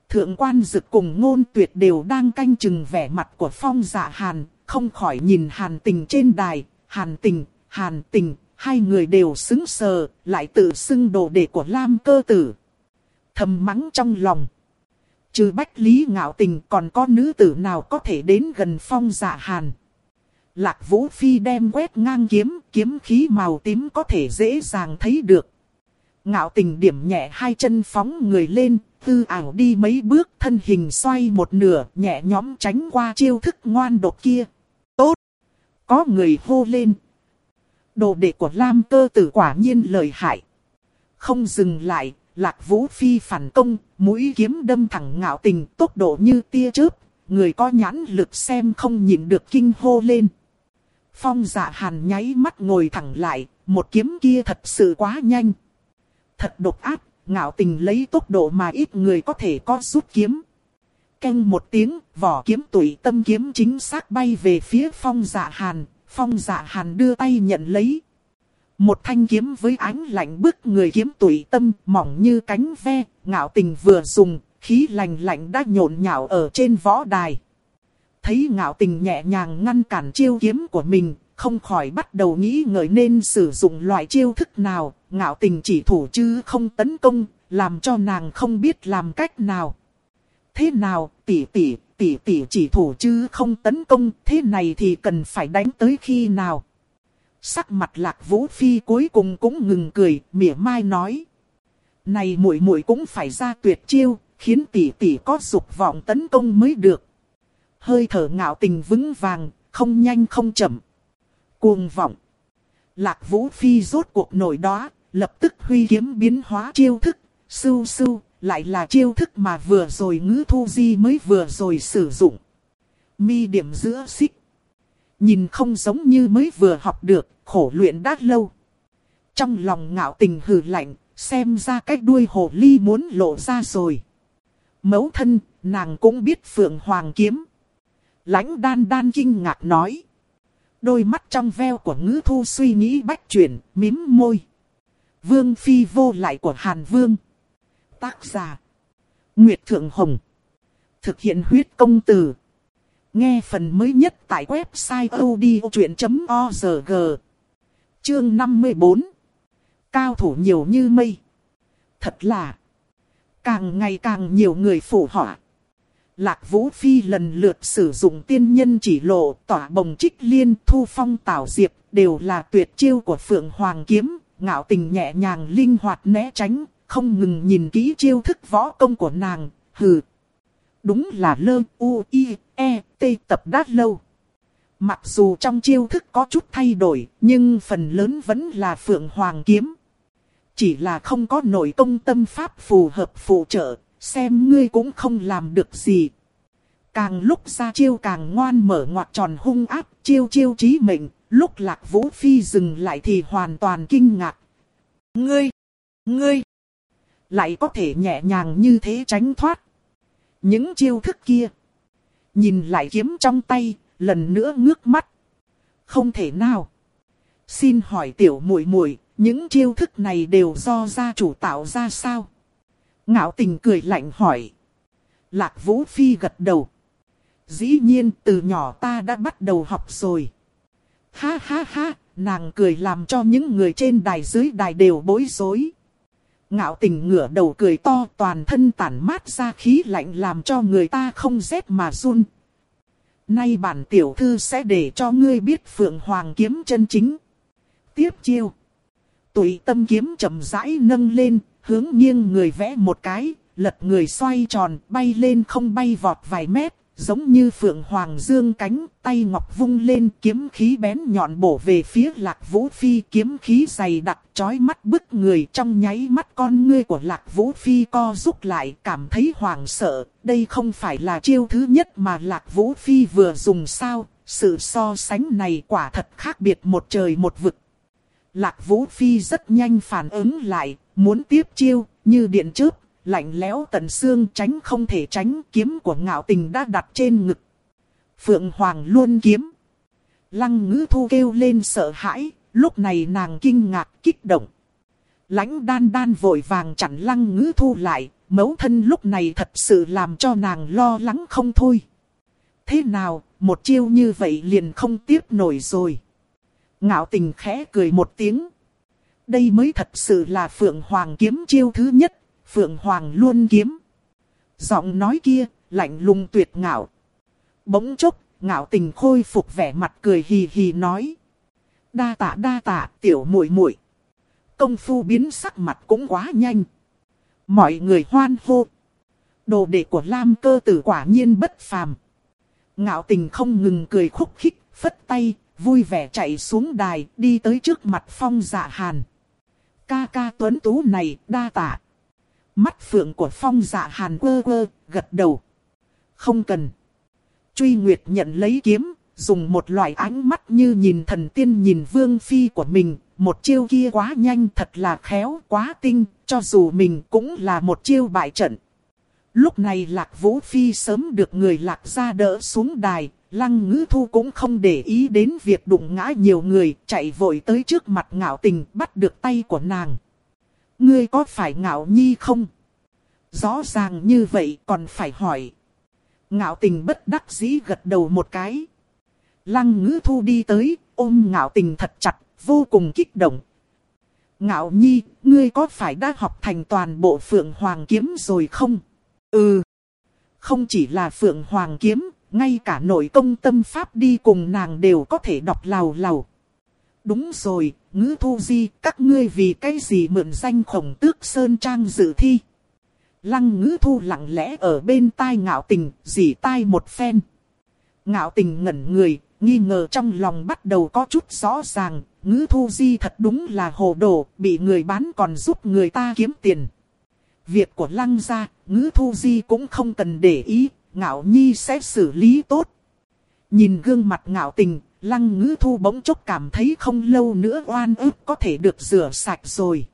[SPEAKER 1] Thượng quan dực cùng ngôn tuyệt đều đang canh chừng vẻ mặt của phong dạ hàn, không khỏi nhìn hàn tình trên đài, hàn tình, hàn tình, hai người đều xứng sờ, lại tự xưng đồ đệ của Lam cơ tử. Thầm mắng trong lòng. Trừ bách lý ngạo tình còn có nữ tử nào có thể đến gần phong dạ hàn. Lạc Vũ Phi đem quét ngang kiếm, kiếm khí màu tím có thể dễ dàng thấy được. Ngạo tình điểm nhẹ hai chân phóng người lên, tư ảo đi mấy bước thân hình xoay một nửa, nhẹ nhóm tránh qua chiêu thức ngoan độc kia. Tốt! Có người hô lên. Đồ đệ của Lam cơ tử quả nhiên lợi hại. Không dừng lại, Lạc Vũ Phi phản công, mũi kiếm đâm thẳng ngạo tình tốc độ như tia chớp, người có nhãn lực xem không nhìn được kinh hô lên. Phong dạ hàn nháy mắt ngồi thẳng lại, một kiếm kia thật sự quá nhanh. Thật độc ác, ngạo tình lấy tốc độ mà ít người có thể có rút kiếm. Canh một tiếng, vỏ kiếm tùy tâm kiếm chính xác bay về phía phong dạ hàn, phong dạ hàn đưa tay nhận lấy. Một thanh kiếm với ánh lạnh bức người kiếm tủy tâm mỏng như cánh ve, ngạo tình vừa dùng, khí lạnh lạnh đã nhộn nhạo ở trên võ đài. Thấy ngạo tình nhẹ nhàng ngăn cản chiêu kiếm của mình, không khỏi bắt đầu nghĩ ngợi nên sử dụng loại chiêu thức nào, ngạo tình chỉ thủ chứ không tấn công, làm cho nàng không biết làm cách nào. Thế nào, tỷ tỷ, tỷ tỷ chỉ thủ chứ không tấn công, thế này thì cần phải đánh tới khi nào? Sắc mặt lạc vũ phi cuối cùng cũng ngừng cười, mỉa mai nói. Này muội muội cũng phải ra tuyệt chiêu, khiến tỷ tỷ có dục vọng tấn công mới được. Hơi thở ngạo tình vững vàng, không nhanh không chậm. Cuồng vọng. Lạc vũ phi rốt cuộc nổi đó, lập tức huy kiếm biến hóa chiêu thức, sưu sưu, lại là chiêu thức mà vừa rồi ngữ thu di mới vừa rồi sử dụng. Mi điểm giữa xích. Nhìn không giống như mới vừa học được, khổ luyện đã lâu. Trong lòng ngạo tình hừ lạnh, xem ra cái đuôi hồ ly muốn lộ ra rồi. Mẫu thân, nàng cũng biết phượng hoàng kiếm. Lãnh đan đan kinh ngạc nói. Đôi mắt trong veo của ngữ thu suy nghĩ bách chuyển, mím môi. Vương phi vô lại của Hàn Vương. Tác giả. Nguyệt Thượng Hồng. Thực hiện huyết công từ. Nghe phần mới nhất tại website odchuyện.org. Chương 54. Cao thủ nhiều như mây. Thật là. Càng ngày càng nhiều người phụ họa. Lạc Vũ Phi lần lượt sử dụng tiên nhân chỉ lộ, tỏa bồng trích liên, thu phong tảo diệp, đều là tuyệt chiêu của Phượng Hoàng Kiếm, ngạo tình nhẹ nhàng linh hoạt né tránh, không ngừng nhìn kỹ chiêu thức võ công của nàng, hừ. Đúng là lơ u i e t tập đát lâu. Mặc dù trong chiêu thức có chút thay đổi, nhưng phần lớn vẫn là phượng hoàng kiếm. Chỉ là không có nội công tâm pháp phù hợp phụ trợ, xem ngươi cũng không làm được gì. Càng lúc ra chiêu càng ngoan mở ngoặt tròn hung áp, chiêu chiêu trí mệnh, lúc lạc vũ phi dừng lại thì hoàn toàn kinh ngạc. Ngươi! Ngươi! Lại có thể nhẹ nhàng như thế tránh thoát. Những chiêu thức kia. Nhìn lại kiếm trong tay, lần nữa ngước mắt. Không thể nào. Xin hỏi tiểu muội muội, những chiêu thức này đều do gia chủ tạo ra sao? Ngạo tình cười lạnh hỏi. Lạc Vũ Phi gật đầu. Dĩ nhiên từ nhỏ ta đã bắt đầu học rồi. Ha ha ha, nàng cười làm cho những người trên đài dưới đài đều bối rối. Ngạo tình ngửa đầu cười to toàn thân tản mát ra khí lạnh làm cho người ta không rét mà run. Nay bản tiểu thư sẽ để cho ngươi biết Phượng Hoàng kiếm chân chính. Tiếp chiêu. Tùy tâm kiếm chậm rãi nâng lên, hướng nghiêng người vẽ một cái, lật người xoay tròn, bay lên không bay vọt vài mét, giống như phượng hoàng dương cánh, tay ngọc vung lên kiếm khí bén nhọn bổ về phía lạc vũ phi. Kiếm khí dày đặc chói mắt bức người trong nháy mắt con ngươi của lạc vũ phi co rút lại cảm thấy hoàng sợ, đây không phải là chiêu thứ nhất mà lạc vũ phi vừa dùng sao, sự so sánh này quả thật khác biệt một trời một vực. Lạc vũ phi rất nhanh phản ứng lại, muốn tiếp chiêu, như điện chớp lạnh lẽo tận xương tránh không thể tránh kiếm của ngạo tình đã đặt trên ngực. Phượng Hoàng luôn kiếm. Lăng ngữ thu kêu lên sợ hãi, lúc này nàng kinh ngạc kích động. Lãnh đan đan vội vàng chặn lăng ngữ thu lại, mấu thân lúc này thật sự làm cho nàng lo lắng không thôi. Thế nào, một chiêu như vậy liền không tiếp nổi rồi. Ngạo tình khẽ cười một tiếng. Đây mới thật sự là Phượng Hoàng kiếm chiêu thứ nhất, Phượng Hoàng luôn kiếm. Giọng nói kia, lạnh lùng tuyệt ngạo. Bỗng chốc, ngạo tình khôi phục vẻ mặt cười hì hì nói. Đa tạ đa tạ, tiểu muội muội. Công phu biến sắc mặt cũng quá nhanh. Mọi người hoan hô. Đồ đệ của Lam cơ tử quả nhiên bất phàm. Ngạo tình không ngừng cười khúc khích, phất tay, vui vẻ chạy xuống đài, đi tới trước mặt phong dạ hàn. Ca ca tuấn tú này, đa tạ. Mắt phượng của phong dạ hàn quơ quơ, gật đầu. Không cần. Truy Nguyệt nhận lấy kiếm, dùng một loại ánh mắt như nhìn thần tiên nhìn vương phi của mình. Một chiêu kia quá nhanh thật là khéo, quá tinh, cho dù mình cũng là một chiêu bại trận. Lúc này lạc vũ phi sớm được người lạc ra đỡ xuống đài, lăng ngữ thu cũng không để ý đến việc đụng ngã nhiều người, chạy vội tới trước mặt ngạo tình bắt được tay của nàng. Ngươi có phải ngạo nhi không? Rõ ràng như vậy còn phải hỏi. Ngạo tình bất đắc dĩ gật đầu một cái. Lăng ngữ thu đi tới, ôm ngạo tình thật chặt, vô cùng kích động. Ngạo nhi, ngươi có phải đã học thành toàn bộ phượng hoàng kiếm rồi không? Ừ. Không chỉ là phượng hoàng kiếm, ngay cả nội công tâm pháp đi cùng nàng đều có thể đọc lào lào. Đúng rồi, ngữ thu di, các ngươi vì cái gì mượn danh khổng tước sơn trang dự thi. Lăng ngữ thu lặng lẽ ở bên tai ngạo tình, dì tai một phen. Ngạo tình ngẩn người, nghi ngờ trong lòng bắt đầu có chút rõ ràng, ngữ thu di thật đúng là hồ đồ, bị người bán còn giúp người ta kiếm tiền. Việc của lăng gia, ngữ thu di cũng không cần để ý, ngạo nhi sẽ xử lý tốt. Nhìn gương mặt ngạo tình, lăng ngữ thu bỗng chốc cảm thấy không lâu nữa oan ức có thể được rửa sạch rồi.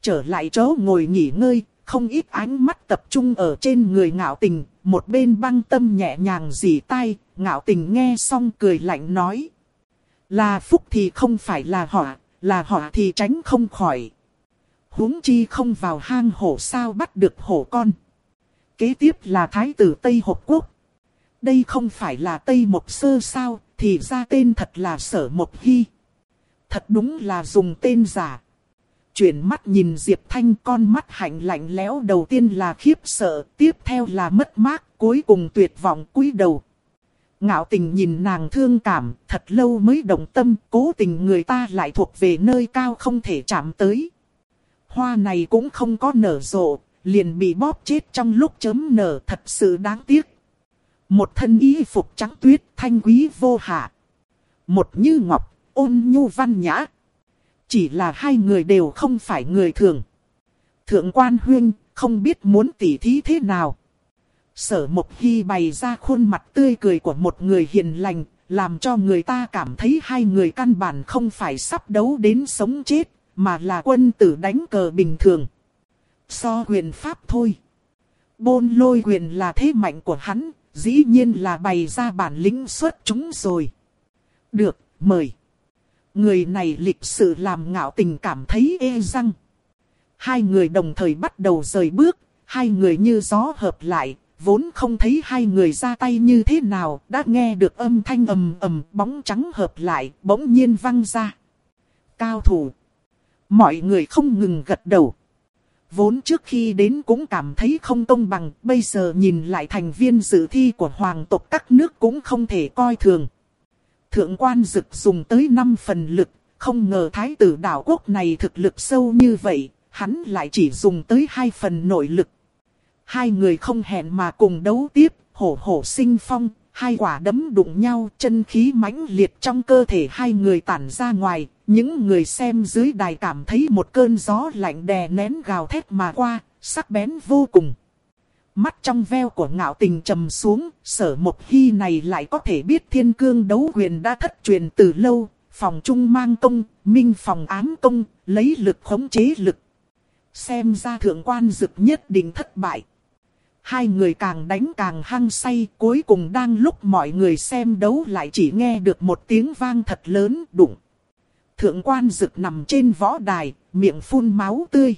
[SPEAKER 1] Trở lại chỗ ngồi nghỉ ngơi, không ít ánh mắt tập trung ở trên người ngạo tình, một bên băng tâm nhẹ nhàng dì tay, ngạo tình nghe xong cười lạnh nói. Là phúc thì không phải là họa, là họa thì tránh không khỏi. huống chi không vào hang hổ sao bắt được hổ con. Kế tiếp là thái tử Tây Hộp Quốc. Đây không phải là Tây Mộc Sơ sao, thì ra tên thật là Sở Mộc Hy. Thật đúng là dùng tên giả. Chuyển mắt nhìn Diệp Thanh con mắt hạnh lạnh lẽo đầu tiên là khiếp sợ, tiếp theo là mất mát, cuối cùng tuyệt vọng cúi đầu. Ngạo tình nhìn nàng thương cảm, thật lâu mới động tâm, cố tình người ta lại thuộc về nơi cao không thể chạm tới. Hoa này cũng không có nở rộ, liền bị bóp chết trong lúc chấm nở thật sự đáng tiếc. Một thân y phục trắng tuyết thanh quý vô hạ. Một như ngọc, ôn nhu văn nhã. Chỉ là hai người đều không phải người thường. Thượng quan huyên, không biết muốn tỉ thí thế nào. Sở Mộc Hy bày ra khuôn mặt tươi cười của một người hiền lành, làm cho người ta cảm thấy hai người căn bản không phải sắp đấu đến sống chết, mà là quân tử đánh cờ bình thường. So quyền pháp thôi. Bôn lôi quyền là thế mạnh của hắn, dĩ nhiên là bày ra bản lĩnh xuất chúng rồi. Được, mời. Người này lịch sự làm ngạo tình cảm thấy ê răng. Hai người đồng thời bắt đầu rời bước, hai người như gió hợp lại, vốn không thấy hai người ra tay như thế nào, đã nghe được âm thanh ầm ầm bóng trắng hợp lại, bỗng nhiên văng ra. Cao thủ. Mọi người không ngừng gật đầu. Vốn trước khi đến cũng cảm thấy không công bằng, bây giờ nhìn lại thành viên dự thi của hoàng tộc các nước cũng không thể coi thường. Thượng quan dực dùng tới 5 phần lực, không ngờ thái tử đảo quốc này thực lực sâu như vậy, hắn lại chỉ dùng tới 2 phần nội lực. Hai người không hẹn mà cùng đấu tiếp, hổ hổ sinh phong, hai quả đấm đụng nhau, chân khí mãnh liệt trong cơ thể hai người tản ra ngoài, những người xem dưới đài cảm thấy một cơn gió lạnh đè nén gào thét mà qua, sắc bén vô cùng. Mắt trong veo của ngạo tình trầm xuống, sở một khi này lại có thể biết thiên cương đấu quyền đã thất truyền từ lâu, phòng trung mang công, minh phòng ám công, lấy lực khống chế lực. Xem ra thượng quan dực nhất định thất bại. Hai người càng đánh càng hăng say, cuối cùng đang lúc mọi người xem đấu lại chỉ nghe được một tiếng vang thật lớn đụng. Thượng quan dực nằm trên võ đài, miệng phun máu tươi.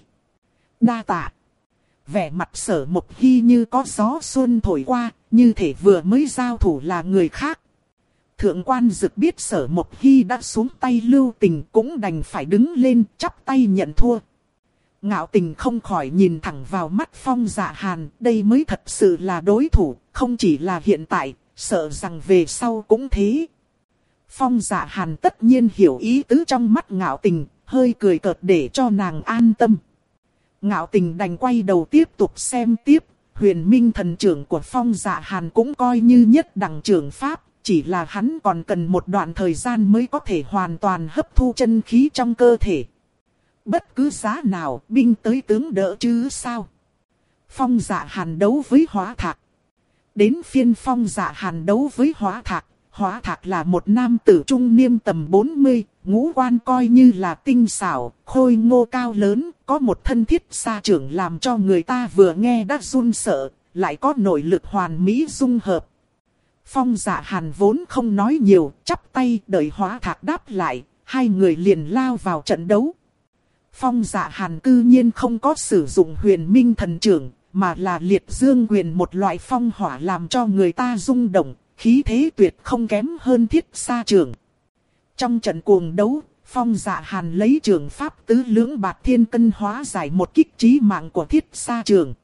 [SPEAKER 1] Đa tạ. Vẻ mặt sở Mục hy như có gió xuân thổi qua, như thể vừa mới giao thủ là người khác. Thượng quan dực biết sở mộc hy đã xuống tay lưu tình cũng đành phải đứng lên chắp tay nhận thua. Ngạo tình không khỏi nhìn thẳng vào mắt phong dạ hàn, đây mới thật sự là đối thủ, không chỉ là hiện tại, sợ rằng về sau cũng thế. Phong dạ hàn tất nhiên hiểu ý tứ trong mắt ngạo tình, hơi cười cợt để cho nàng an tâm. Ngạo tình đành quay đầu tiếp tục xem tiếp, huyền minh thần trưởng của phong dạ hàn cũng coi như nhất đẳng trưởng pháp, chỉ là hắn còn cần một đoạn thời gian mới có thể hoàn toàn hấp thu chân khí trong cơ thể. Bất cứ giá nào, binh tới tướng đỡ chứ sao. Phong dạ hàn đấu với hóa thạc. Đến phiên phong dạ hàn đấu với hóa thạc. Hóa thạc là một nam tử trung niên tầm 40, ngũ quan coi như là tinh xảo, khôi ngô cao lớn, có một thân thiết xa trưởng làm cho người ta vừa nghe đã run sợ, lại có nội lực hoàn mỹ dung hợp. Phong dạ hàn vốn không nói nhiều, chắp tay đợi hóa thạc đáp lại, hai người liền lao vào trận đấu. Phong dạ hàn cư nhiên không có sử dụng huyền minh thần trưởng, mà là liệt dương quyền một loại phong hỏa làm cho người ta rung động, khí thế tuyệt không kém hơn thiết sa trường Trong trận cuồng đấu, phong dạ hàn lấy trường pháp tứ lưỡng bạc thiên cân hóa giải một kích trí mạng của thiết sa trường.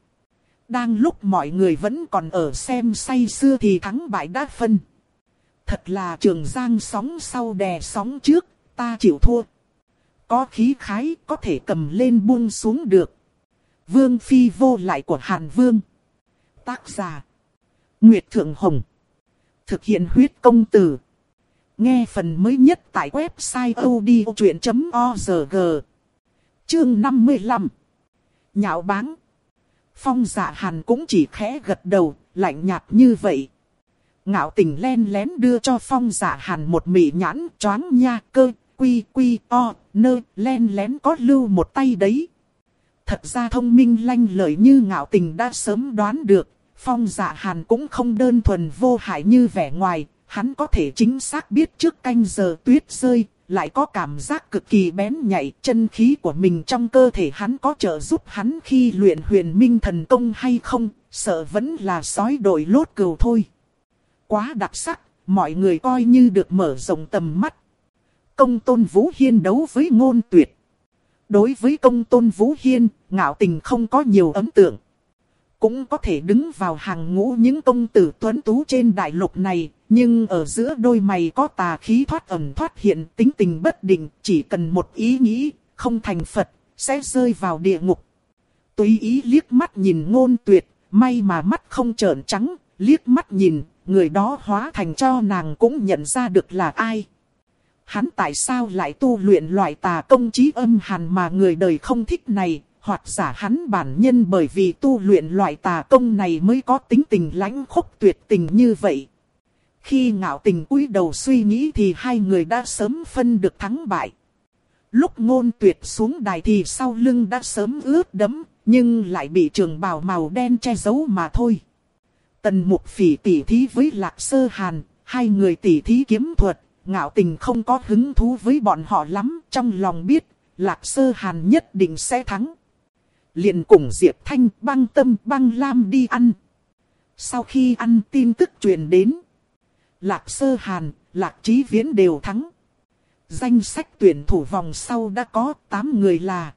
[SPEAKER 1] Đang lúc mọi người vẫn còn ở xem say xưa thì thắng bại đã phân. Thật là trường giang sóng sau đè sóng trước, ta chịu thua. Có khí khái có thể cầm lên buông xuống được. Vương phi vô lại của Hàn Vương. Tác giả. Nguyệt Thượng Hồng. Thực hiện huyết công từ. Nghe phần mới nhất tại website odchuyện.org. Chương 55. Nhạo báng. Phong dạ hàn cũng chỉ khẽ gật đầu, lạnh nhạt như vậy. Ngạo tình len lén đưa cho phong dạ hàn một mị nhãn choáng nha cơ, quy quy o, nơ, len lén có lưu một tay đấy. Thật ra thông minh lanh lợi như ngạo tình đã sớm đoán được, phong dạ hàn cũng không đơn thuần vô hại như vẻ ngoài, hắn có thể chính xác biết trước canh giờ tuyết rơi, lại có cảm giác cực kỳ bén nhạy, chân khí của mình trong cơ thể hắn có trợ giúp hắn khi luyện huyền minh thần công hay không, sợ vẫn là sói đội lốt cừu thôi. Quá đặc sắc, mọi người coi như được mở rộng tầm mắt, công tôn Vũ Hiên đấu với ngôn tuyệt. Đối với công tôn Vũ Hiên, ngạo tình không có nhiều ấn tượng. Cũng có thể đứng vào hàng ngũ những công tử tuấn tú trên đại lục này, nhưng ở giữa đôi mày có tà khí thoát ẩn thoát hiện tính tình bất định, chỉ cần một ý nghĩ, không thành Phật, sẽ rơi vào địa ngục. Tùy ý liếc mắt nhìn ngôn tuyệt, may mà mắt không trợn trắng, liếc mắt nhìn, người đó hóa thành cho nàng cũng nhận ra được là ai hắn tại sao lại tu luyện loại tà công trí âm hàn mà người đời không thích này, hoặc giả hắn bản nhân bởi vì tu luyện loại tà công này mới có tính tình lãnh khốc tuyệt tình như vậy. Khi ngạo tình cúi đầu suy nghĩ thì hai người đã sớm phân được thắng bại. Lúc ngôn tuyệt xuống đài thì sau lưng đã sớm ướt đẫm, nhưng lại bị trường bào màu đen che giấu mà thôi. Tần mục phỉ tỉ thí với lạc sơ hàn, hai người tỉ thí kiếm thuật, ngạo tình không có hứng thú với bọn họ lắm, trong lòng biết, lạc sơ hàn nhất định sẽ thắng liền cùng Diệp Thanh băng tâm băng lam đi ăn. Sau khi ăn tin tức truyền đến, lạc sơ hàn, lạc trí viễn đều thắng. Danh sách tuyển thủ vòng sau đã có 8 người là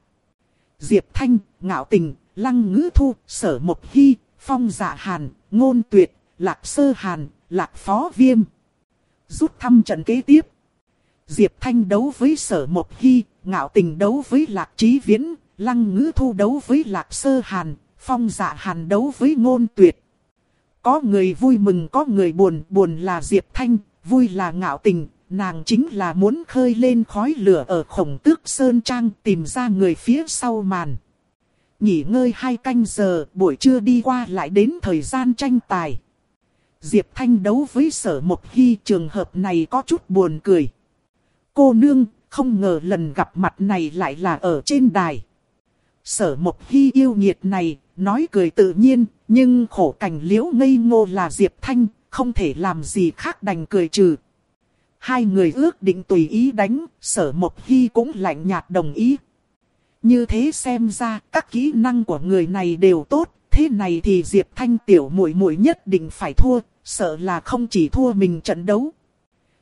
[SPEAKER 1] Diệp Thanh, Ngạo Tình, Lăng Ngữ Thu, Sở Mộc Hy, Phong Dạ Hàn, Ngôn Tuyệt, Lạc Sơ Hàn, Lạc Phó Viêm. Rút thăm trận kế tiếp. Diệp Thanh đấu với Sở Mộc Hy, Ngạo Tình đấu với Lạc Trí Viễn, Lăng Ngữ Thu đấu với Lạc Sơ Hàn, Phong Dạ Hàn đấu với Ngôn Tuyệt. Có người vui mừng có người buồn, buồn là Diệp Thanh, vui là Ngạo Tình, nàng chính là muốn khơi lên khói lửa ở khổng tước Sơn Trang tìm ra người phía sau màn. Nghỉ ngơi hai canh giờ, buổi trưa đi qua lại đến thời gian tranh tài. Diệp Thanh đấu với sở một hy trường hợp này có chút buồn cười. Cô nương, không ngờ lần gặp mặt này lại là ở trên đài. Sở một hy yêu nghiệt này, nói cười tự nhiên, nhưng khổ cảnh liễu ngây ngô là Diệp Thanh, không thể làm gì khác đành cười trừ. Hai người ước định tùy ý đánh, sở một hy cũng lạnh nhạt đồng ý. Như thế xem ra các kỹ năng của người này đều tốt, thế này thì Diệp Thanh tiểu muội muội nhất định phải thua, sợ là không chỉ thua mình trận đấu.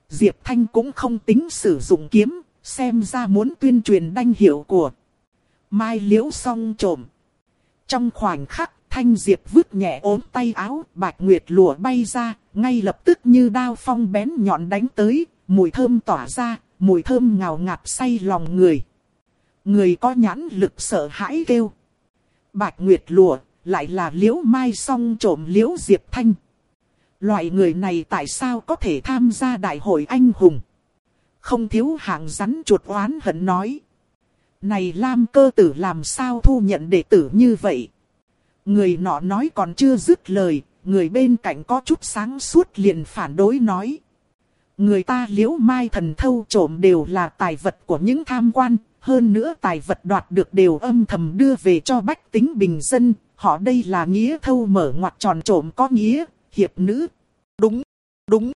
[SPEAKER 1] Diệp Thanh cũng không tính sử dụng kiếm, xem ra muốn tuyên truyền đanh hiệu của Mai Liễu song trộm. Trong khoảnh khắc, Thanh Diệp vứt nhẹ ốm tay áo, bạch nguyệt lùa bay ra, ngay lập tức như đao phong bén nhọn đánh tới, mùi thơm tỏa ra, mùi thơm ngào ngạt say lòng người. Người có nhãn lực sợ hãi kêu. Bạch Nguyệt lùa, lại là liễu mai song trộm liễu Diệp Thanh. Loại người này tại sao có thể tham gia đại hội anh hùng? Không thiếu hạng rắn chuột oán hận nói. Này Lam cơ tử làm sao thu nhận đệ tử như vậy? Người nọ nói còn chưa dứt lời, người bên cạnh có chút sáng suốt liền phản đối nói. Người ta liễu mai thần thâu trộm đều là tài vật của những tham quan, hơn nữa tài vật đoạt được đều âm thầm đưa về cho bách tính bình dân, họ đây là nghĩa thâu mở ngoặt tròn trộm có nghĩa, hiệp nữ. Đúng, đúng.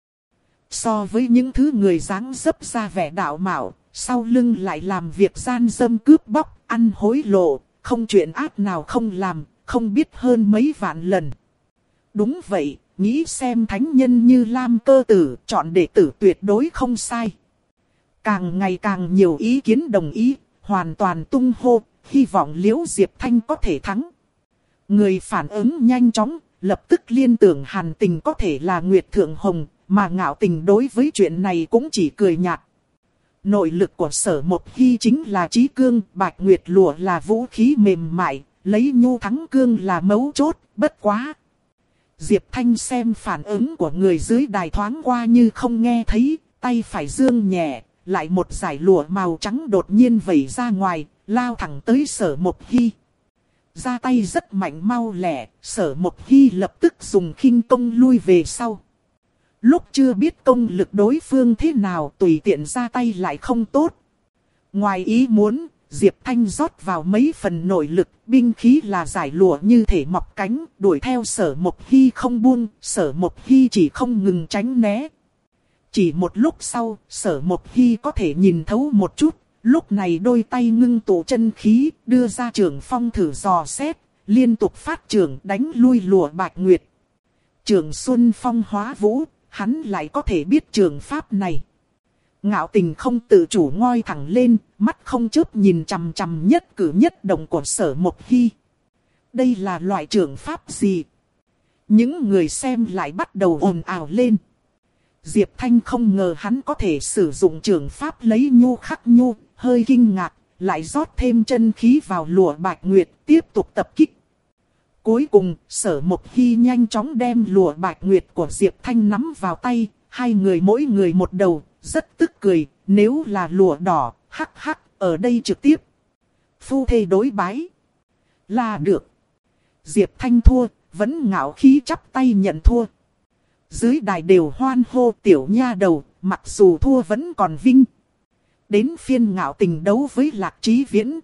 [SPEAKER 1] So với những thứ người dáng dấp ra vẻ đạo mạo, sau lưng lại làm việc gian dâm cướp bóc, ăn hối lộ, không chuyện ác nào không làm, không biết hơn mấy vạn lần. Đúng vậy, nghĩ xem thánh nhân như Lam cơ tử, chọn đệ tử tuyệt đối không sai. Càng ngày càng nhiều ý kiến đồng ý, hoàn toàn tung hô, hy vọng Liễu Diệp Thanh có thể thắng. Người phản ứng nhanh chóng, lập tức liên tưởng hàn tình có thể là Nguyệt Thượng Hồng, mà ngạo tình đối với chuyện này cũng chỉ cười nhạt. Nội lực của sở một hy chính là trí cương, bạch nguyệt lụa là vũ khí mềm mại, lấy nhu thắng cương là mấu chốt, bất quá. Diệp Thanh xem phản ứng của người dưới đài thoáng qua như không nghe thấy, tay phải dương nhẹ, lại một giải lụa màu trắng đột nhiên vẩy ra ngoài, lao thẳng tới sở một hy. Ra tay rất mạnh mau lẻ, sở một hy lập tức dùng khinh công lui về sau. Lúc chưa biết công lực đối phương thế nào tùy tiện ra tay lại không tốt. Ngoài ý muốn, Diệp Thanh rót vào mấy phần nội lực, binh khí là giải lụa như thể mọc cánh, đuổi theo sở một hy không buông, sở một hy chỉ không ngừng tránh né. Chỉ một lúc sau, sở một hy có thể nhìn thấu một chút, lúc này đôi tay ngưng tụ chân khí, đưa ra trường phong thử dò xét, liên tục phát trường đánh lui lùa bạch nguyệt. Trường Xuân Phong hóa vũ, hắn lại có thể biết trường pháp này. Ngạo tình không tự chủ ngoi thẳng lên, mắt không chớp nhìn chằm chằm nhất cử nhất động của sở một hy. Đây là loại trường pháp gì? Những người xem lại bắt đầu ồn ào lên. Diệp Thanh không ngờ hắn có thể sử dụng trường pháp lấy nhu khắc nhu, hơi kinh ngạc, lại rót thêm chân khí vào lụa bạch nguyệt, tiếp tục tập kích. Cuối cùng, sở một khi nhanh chóng đem lùa bạch nguyệt của Diệp Thanh nắm vào tay, hai người mỗi người một đầu, rất tức cười, nếu là lùa đỏ, hắc hắc, ở đây trực tiếp. Phu thê đối bái. Là được. Diệp Thanh thua, vẫn ngạo khí chắp tay nhận thua. Dưới đài đều hoan hô tiểu nha đầu, mặc dù thua vẫn còn vinh. Đến phiên ngạo tình đấu với lạc trí viễn.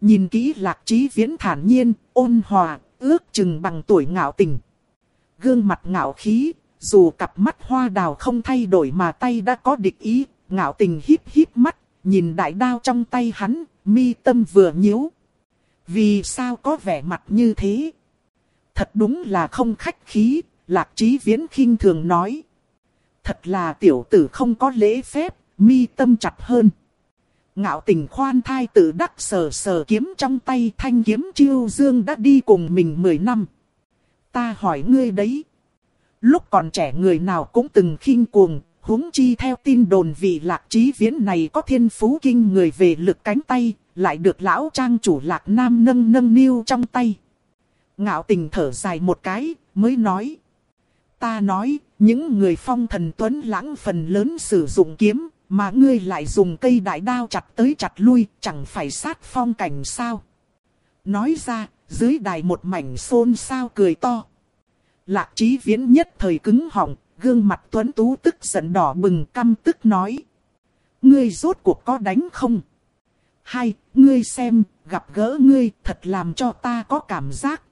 [SPEAKER 1] Nhìn kỹ lạc trí viễn thản nhiên, ôn hòa, ước chừng bằng tuổi ngạo tình. Gương mặt ngạo khí, dù cặp mắt hoa đào không thay đổi mà tay đã có địch ý, ngạo tình híp híp mắt, nhìn đại đao trong tay hắn, mi tâm vừa nhíu. Vì sao có vẻ mặt như thế? Thật đúng là không khách khí, lạc trí viễn khinh thường nói. Thật là tiểu tử không có lễ phép, mi tâm chặt hơn. Ngạo tình khoan thai tự đắc sờ sờ kiếm trong tay thanh kiếm chiêu dương đã đi cùng mình 10 năm. Ta hỏi ngươi đấy. Lúc còn trẻ người nào cũng từng khinh cuồng, huống chi theo tin đồn vị lạc trí viễn này có thiên phú kinh người về lực cánh tay, lại được lão trang chủ lạc nam nâng nâng niu trong tay. Ngạo tình thở dài một cái, mới nói. Ta nói, những người phong thần tuấn lãng phần lớn sử dụng kiếm, mà ngươi lại dùng cây đại đao chặt tới chặt lui, chẳng phải sát phong cảnh sao. Nói ra, dưới đài một mảnh xôn xao cười to. Lạc trí viễn nhất thời cứng họng, gương mặt tuấn tú tức giận đỏ bừng căm tức nói. Ngươi rốt cuộc có đánh không? Hai, ngươi xem, gặp gỡ ngươi thật làm cho ta có cảm giác.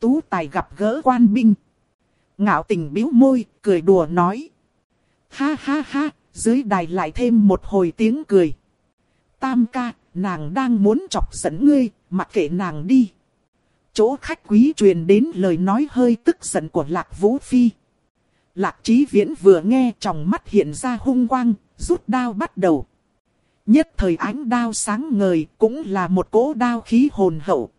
[SPEAKER 1] Tú tài gặp gỡ quan binh. Ngạo tình biếu môi, cười đùa nói. Ha ha ha, dưới đài lại thêm một hồi tiếng cười. Tam ca, nàng đang muốn chọc giận ngươi, mặc kệ nàng đi. Chỗ khách quý truyền đến lời nói hơi tức giận của Lạc Vũ Phi. Lạc Chí Viễn vừa nghe trong mắt hiện ra hung quang, rút đao bắt đầu. Nhất thời ánh đao sáng ngời cũng là một cỗ đao khí hồn hậu.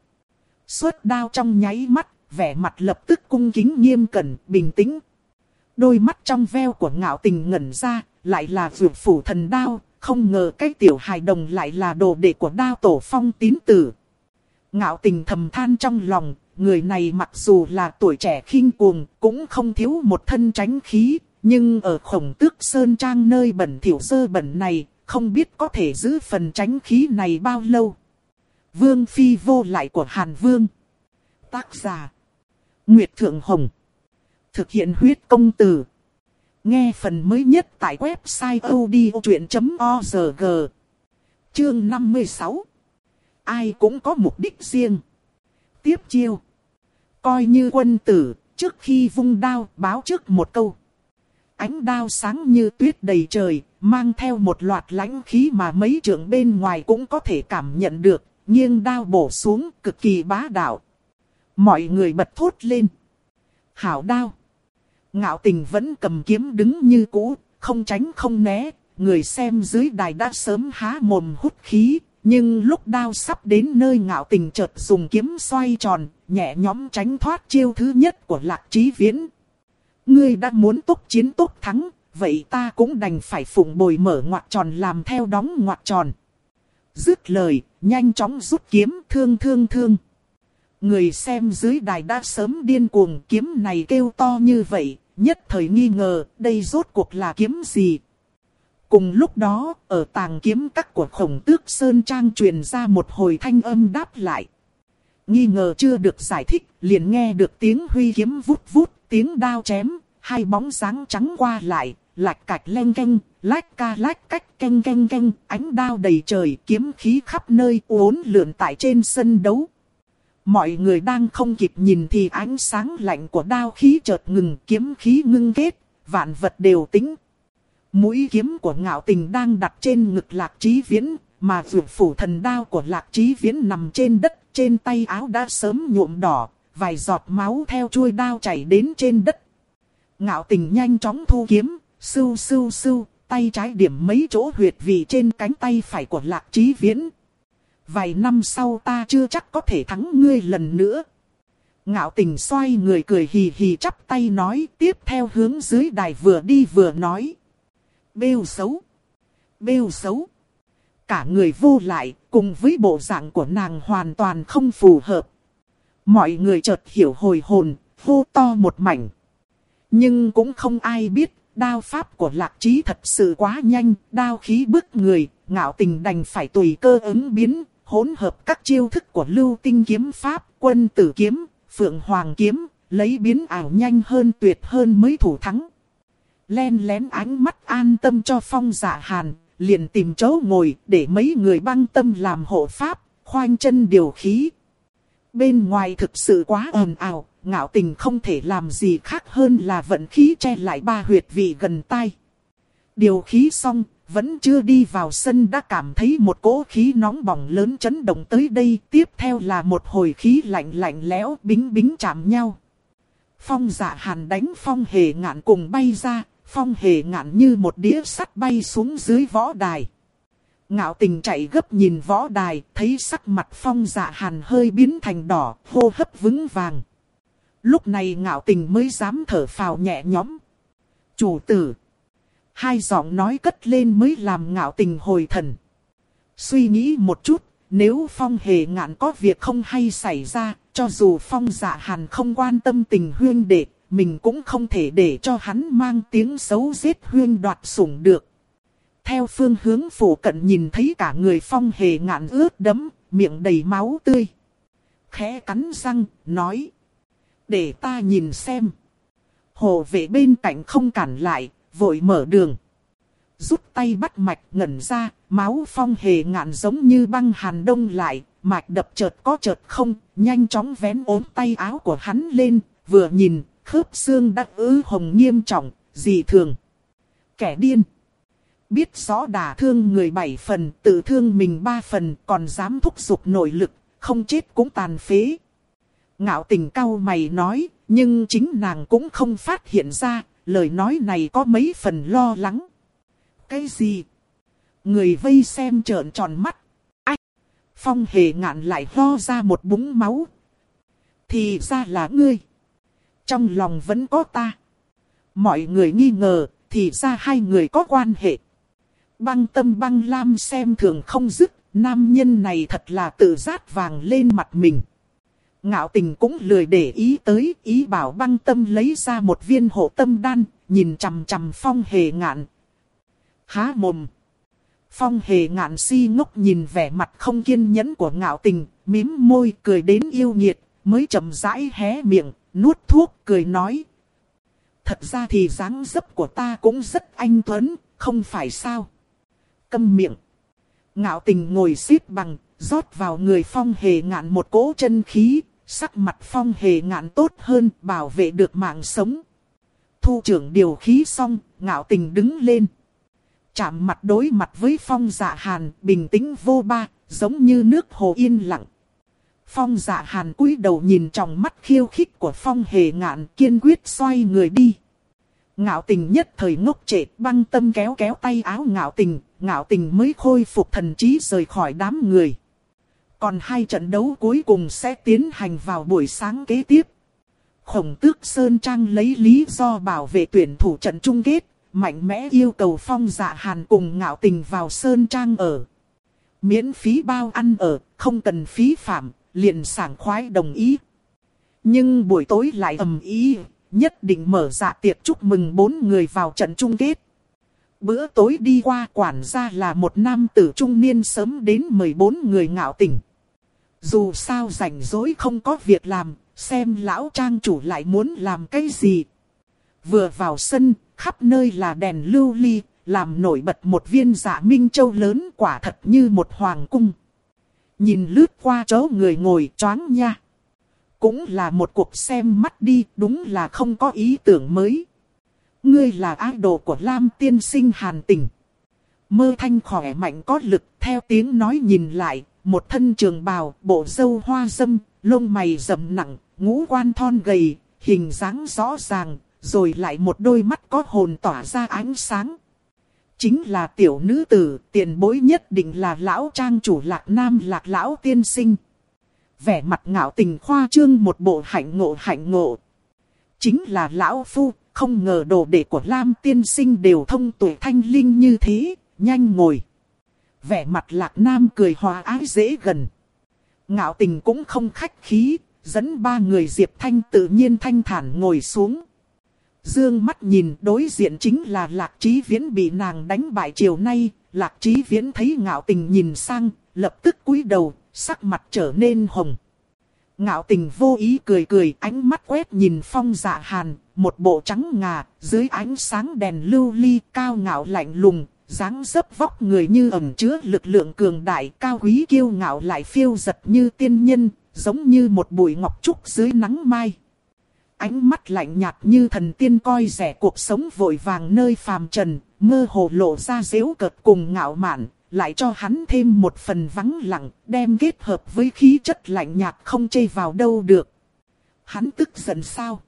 [SPEAKER 1] Suốt đao trong nháy mắt, vẻ mặt lập tức cung kính nghiêm cẩn, bình tĩnh. Đôi mắt trong veo của ngạo tình ngẩn ra, lại là vượt phủ thần đao, không ngờ cái tiểu hài đồng lại là đồ đệ của đao tổ phong tín tử. Ngạo tình thầm than trong lòng, người này mặc dù là tuổi trẻ khinh cuồng, cũng không thiếu một thân tránh khí, nhưng ở khổng tước sơn trang nơi bẩn thiểu sơ bẩn này, không biết có thể giữ phần tránh khí này bao lâu. Vương Phi vô lại của Hàn Vương Tác giả Nguyệt Thượng Hồng Thực hiện huyết công từ. Nghe phần mới nhất tại website odchuyện.org Chương 56 Ai cũng có mục đích riêng. Tiếp chiêu Coi như quân tử, trước khi vung đao báo trước một câu. Ánh đao sáng như tuyết đầy trời, mang theo một loạt lãnh khí mà mấy trưởng bên ngoài cũng có thể cảm nhận được, nghiêng đao bổ xuống cực kỳ bá đạo. Mọi người bật thốt lên. Hảo đao. Ngạo tình vẫn cầm kiếm đứng như cũ, không tránh không né, người xem dưới đài đã sớm há mồm hút khí, nhưng lúc đao sắp đến nơi ngạo tình chợt dùng kiếm xoay tròn, nhẹ nhóm tránh thoát chiêu thứ nhất của lạc trí viễn. Ngươi đã muốn tốt chiến tốt thắng, vậy ta cũng đành phải phụng bồi mở ngoặt tròn làm theo đóng ngoặt tròn. Dứt lời, nhanh chóng rút kiếm thương thương thương. Người xem dưới đài đã sớm điên cuồng kiếm này kêu to như vậy, nhất thời nghi ngờ đây rốt cuộc là kiếm gì. Cùng lúc đó, ở tàng kiếm các của khổng tước Sơn Trang truyền ra một hồi thanh âm đáp lại. Nghi ngờ chưa được giải thích, liền nghe được tiếng huy kiếm vút vút, tiếng đao chém, hai bóng dáng trắng qua lại, lạch cạch len canh, lách ca lách cách canh canh canh, ánh đao đầy trời, kiếm khí khắp nơi uốn lượn tại trên sân đấu. Mọi người đang không kịp nhìn thì ánh sáng lạnh của đao khí chợt ngừng, kiếm khí ngưng kết, vạn vật đều tính. Mũi kiếm của ngạo tình đang đặt trên ngực lạc trí viễn, mà vượt phủ thần đao của lạc trí viễn nằm trên đất, trên tay áo đã sớm nhuộm đỏ, vài giọt máu theo chuôi đao chảy đến trên đất. Ngạo tình nhanh chóng thu kiếm, sưu sưu sưu, tay trái điểm mấy chỗ huyệt vị trên cánh tay phải của lạc trí viễn. Vài năm sau ta chưa chắc có thể thắng ngươi lần nữa. Ngạo tình xoay người cười hì hì chắp tay nói tiếp theo hướng dưới đài vừa đi vừa nói. Bêu xấu. Bêu xấu. Cả người vô lại cùng với bộ dạng của nàng hoàn toàn không phù hợp. Mọi người chợt hiểu hồi hồn, hô to một mảnh. Nhưng cũng không ai biết, đao pháp của lạc trí thật sự quá nhanh, đao khí bức người, ngạo tình đành phải tùy cơ ứng biến, hỗn hợp các chiêu thức của lưu tinh kiếm pháp, quân tử kiếm, phượng hoàng kiếm, lấy biến ảo nhanh hơn tuyệt hơn mới thủ thắng. Len lén ánh mắt an tâm cho phong dạ hàn, liền tìm chỗ ngồi để mấy người băng tâm làm hộ pháp, khoanh chân điều khí. Bên ngoài thực sự quá ồn ào, ngạo tình không thể làm gì khác hơn là vận khí che lại ba huyệt vị gần tai. Điều khí xong, vẫn chưa đi vào sân đã cảm thấy một cỗ khí nóng bỏng lớn chấn động tới đây. Tiếp theo là một hồi khí lạnh lạnh lẽo bính bính chạm nhau. Phong giả hàn đánh phong hề ngạn cùng bay ra, phong hề ngạn như một đĩa sắt bay xuống dưới võ đài. Ngạo tình chạy gấp nhìn võ đài, thấy sắc mặt phong dạ hàn hơi biến thành đỏ, hô hấp vững vàng. Lúc này ngạo tình mới dám thở phào nhẹ nhõm. Chủ tử. Hai giọng nói cất lên mới làm ngạo tình hồi thần. Suy nghĩ một chút, nếu phong hề ngạn có việc không hay xảy ra, cho dù phong dạ hàn không quan tâm tình huyên đệ, mình cũng không thể để cho hắn mang tiếng xấu giết huyên đoạt sủng được. Theo phương hướng phủ cận nhìn thấy cả người phong hề ngạn ướt đẫm, miệng đầy máu tươi. Khẽ cắn răng, nói. Để ta nhìn xem. Hồ vệ bên cạnh không cản lại, vội mở đường. Rút tay bắt mạch ngẩn ra, máu phong hề ngạn giống như băng hàn đông lại, mạch đập chợt có chợt không, nhanh chóng vén ốm tay áo của hắn lên, vừa nhìn, khớp xương đã ứ hồng nghiêm trọng, dị thường. Kẻ điên. Biết rõ đả thương người bảy phần, tự thương mình ba phần, còn dám thúc giục nội lực, không chết cũng tàn phế. Ngạo tình cao mày nói, nhưng chính nàng cũng không phát hiện ra, lời nói này có mấy phần lo lắng. Cái gì? Người vây xem trợn tròn mắt. Ách! Phong hề ngạn lại ho ra một búng máu. Thì ra là ngươi. Trong lòng vẫn có ta. Mọi người nghi ngờ, thì ra hai người có quan hệ. Băng tâm băng lam xem thường không dứt, nam nhân này thật là tự rát vàng lên mặt mình. Ngạo tình cũng lười để ý tới, ý bảo băng tâm lấy ra một viên hộ tâm đan, nhìn chằm chằm phong hề ngạn. Há mồm. Phong hề ngạn si ngốc nhìn vẻ mặt không kiên nhẫn của ngạo tình, mím môi cười đến yêu nghiệt, mới chậm rãi hé miệng, nuốt thuốc cười nói. Thật ra thì dáng dấp của ta cũng rất anh tuấn, không phải sao? Câm miệng. Ngạo tình ngồi xếp bằng, rót vào người phong hề ngạn một cỗ chân khí, sắc mặt phong hề ngạn tốt hơn, bảo vệ được mạng sống. Thu trưởng điều khí xong, ngạo tình đứng lên. Chạm mặt đối mặt với phong dạ hàn, bình tĩnh vô ba, giống như nước hồ yên lặng. Phong dạ hàn cúi đầu nhìn trong mắt khiêu khích của phong hề ngạn kiên quyết xoay người đi. Ngạo tình nhất thời ngốc trệ băng tâm kéo kéo tay áo ngạo tình, ngạo tình mới khôi phục thần trí rời khỏi đám người. Còn hai trận đấu cuối cùng sẽ tiến hành vào buổi sáng kế tiếp. Khổng tước Sơn Trang lấy lý do bảo vệ tuyển thủ trận chung kết, mạnh mẽ yêu cầu phong dạ hàn cùng ngạo tình vào Sơn Trang ở. Miễn phí bao ăn ở, không cần phí phạm, liền sảng khoái đồng ý. Nhưng buổi tối lại ầm ý, nhất định mở dạ tiệc chúc mừng bốn người vào trận chung kết. Bữa tối đi qua quản gia là một nam tử trung niên sớm đến 14 người ngạo tỉnh. Dù sao rảnh rỗi không có việc làm, xem lão trang chủ lại muốn làm cái gì. Vừa vào sân, khắp nơi là đèn lưu ly, làm nổi bật một viên dạ minh châu lớn quả thật như một hoàng cung. Nhìn lướt qua chỗ người ngồi choáng nha. Cũng là một cuộc xem mắt đi, đúng là không có ý tưởng mới. Ngươi là idol của Lam tiên sinh hàn tình. Mơ thanh khỏe mạnh có lực, theo tiếng nói nhìn lại, một thân trường bào, bộ râu hoa dâm, lông mày rậm nặng, ngũ quan thon gầy, hình dáng rõ ràng, rồi lại một đôi mắt có hồn tỏa ra ánh sáng. Chính là tiểu nữ tử, tiền bối nhất định là lão trang chủ lạc nam lạc lão tiên sinh. Vẻ mặt ngạo tình khoa trương một bộ hạnh ngộ hạnh ngộ. Chính là lão phu, không ngờ đồ đệ của Lam tiên sinh đều thông tuổi thanh linh như thế, nhanh ngồi. Vẻ mặt lạc nam cười hòa ái dễ gần. Ngạo tình cũng không khách khí, dẫn ba người Diệp Thanh tự nhiên thanh thản ngồi xuống. Dương mắt nhìn đối diện chính là Lạc trí Viễn bị nàng đánh bại chiều nay. Lạc trí Viễn thấy ngạo tình nhìn sang, lập tức cúi đầu, sắc mặt trở nên hồng. Ngạo tình vô ý cười cười ánh mắt quét nhìn phong dạ hàn, một bộ trắng ngà, dưới ánh sáng đèn lưu ly cao ngạo lạnh lùng, dáng dấp vóc người như ẩm chứa lực lượng cường đại cao quý kiêu ngạo lại phiêu giật như tiên nhân, giống như một bụi ngọc trúc dưới nắng mai. Ánh mắt lạnh nhạt như thần tiên coi rẻ cuộc sống vội vàng nơi phàm trần, mơ hồ lộ ra dễu cợt cùng ngạo mạn, lại cho hắn thêm một phần vắng lặng, đem kết hợp với khí chất lạnh nhạt không chê vào đâu được. Hắn tức giận sao?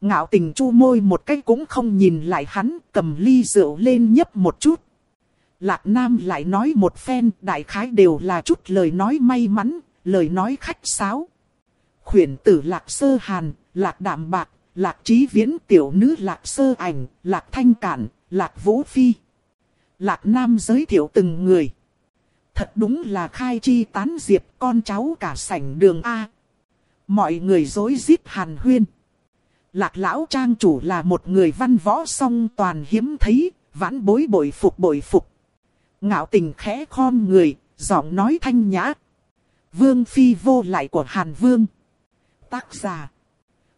[SPEAKER 1] Ngạo tình chu môi một cách cũng không nhìn lại hắn, cầm ly rượu lên nhấp một chút. Lạc Nam lại nói một phen, đại khái đều là chút lời nói may mắn, lời nói khách sáo. Khuyển tử Lạc Sơ Hàn, Lạc Đạm Bạc, Lạc Trí Viễn tiểu nữ Lạc Sơ Ảnh, Lạc Thanh Cản, Lạc Vũ Phi. Lạc Nam giới thiệu từng người. Thật đúng là khai chi tán diệp con cháu cả sảnh đường A. Mọi người dối rít hàn huyên. Lạc lão trang chủ là một người văn võ song toàn hiếm thấy, vãn bối bội phục bội phục. Ngạo tình khẽ khom người, giọng nói thanh nhã. Vương phi vô lại của Hàn Vương. Tác giả.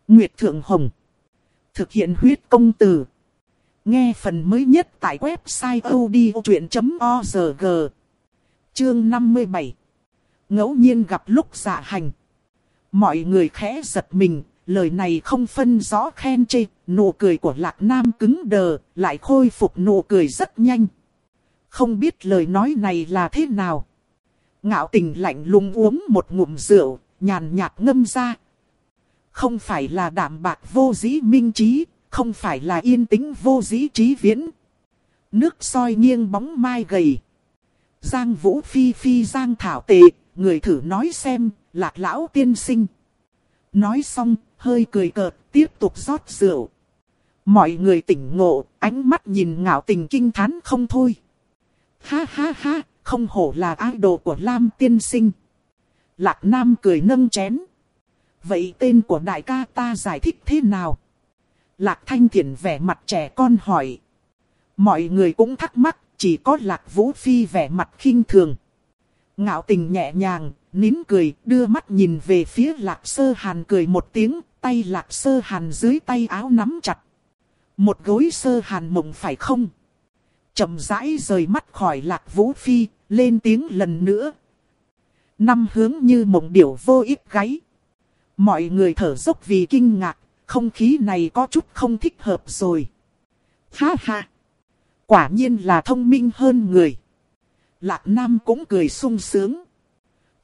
[SPEAKER 1] Nguyệt Thượng Hồng. Thực hiện huyết công từ. Nghe phần mới nhất tại website odchuyện.org. Chương 57. Ngẫu nhiên gặp lúc dạ hành. Mọi người khẽ giật mình, lời này không phân rõ khen chê, nụ cười của Lạc Nam cứng đờ, lại khôi phục nụ cười rất nhanh. Không biết lời nói này là thế nào. Ngạo tình lạnh lùng uống một ngụm rượu, nhàn nhạt ngâm ra. Không phải là đảm bạc vô dĩ minh trí, không phải là yên tĩnh vô dĩ trí viễn. Nước soi nghiêng bóng mai gầy. Giang vũ phi phi giang thảo tệ, người thử nói xem, lạc lão tiên sinh. Nói xong, hơi cười cợt, tiếp tục rót rượu. Mọi người tỉnh ngộ, ánh mắt nhìn ngạo tình kinh thán không thôi. Ha ha ha, không hổ là idol của Lam tiên sinh. Lạc Nam cười nâng chén. Vậy tên của đại ca ta giải thích thế nào? Lạc Thanh Thiển vẻ mặt trẻ con hỏi. Mọi người cũng thắc mắc, chỉ có Lạc Vũ Phi vẻ mặt khinh thường. Ngạo tình nhẹ nhàng, nín cười, đưa mắt nhìn về phía Lạc Sơ Hàn cười một tiếng, tay Lạc Sơ Hàn dưới tay áo nắm chặt. Một gối Sơ Hàn mộng phải không? chậm rãi rời mắt khỏi Lạc Vũ Phi, lên tiếng lần nữa. Năm hướng như mộng điểu vô ích gáy. Mọi người thở dốc vì kinh ngạc, không khí này có chút không thích hợp rồi. Ha ha! Quả nhiên là thông minh hơn người. Lạc Nam cũng cười sung sướng.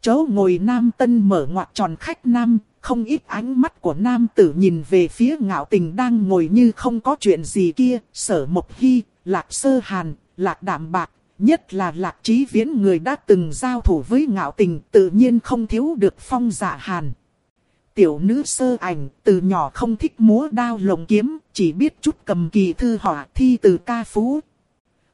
[SPEAKER 1] Chấu ngồi Nam Tân mở ngoặt tròn khách Nam, không ít ánh mắt của Nam tử nhìn về phía ngạo tình đang ngồi như không có chuyện gì kia, sở mộc hy, lạc sơ hàn, lạc đạm bạc, nhất là lạc trí viễn người đã từng giao thủ với ngạo tình tự nhiên không thiếu được phong dạ hàn tiểu nữ sơ ảnh, từ nhỏ không thích múa đao lồng kiếm, chỉ biết chút cầm kỳ thư họa thi từ ca phú.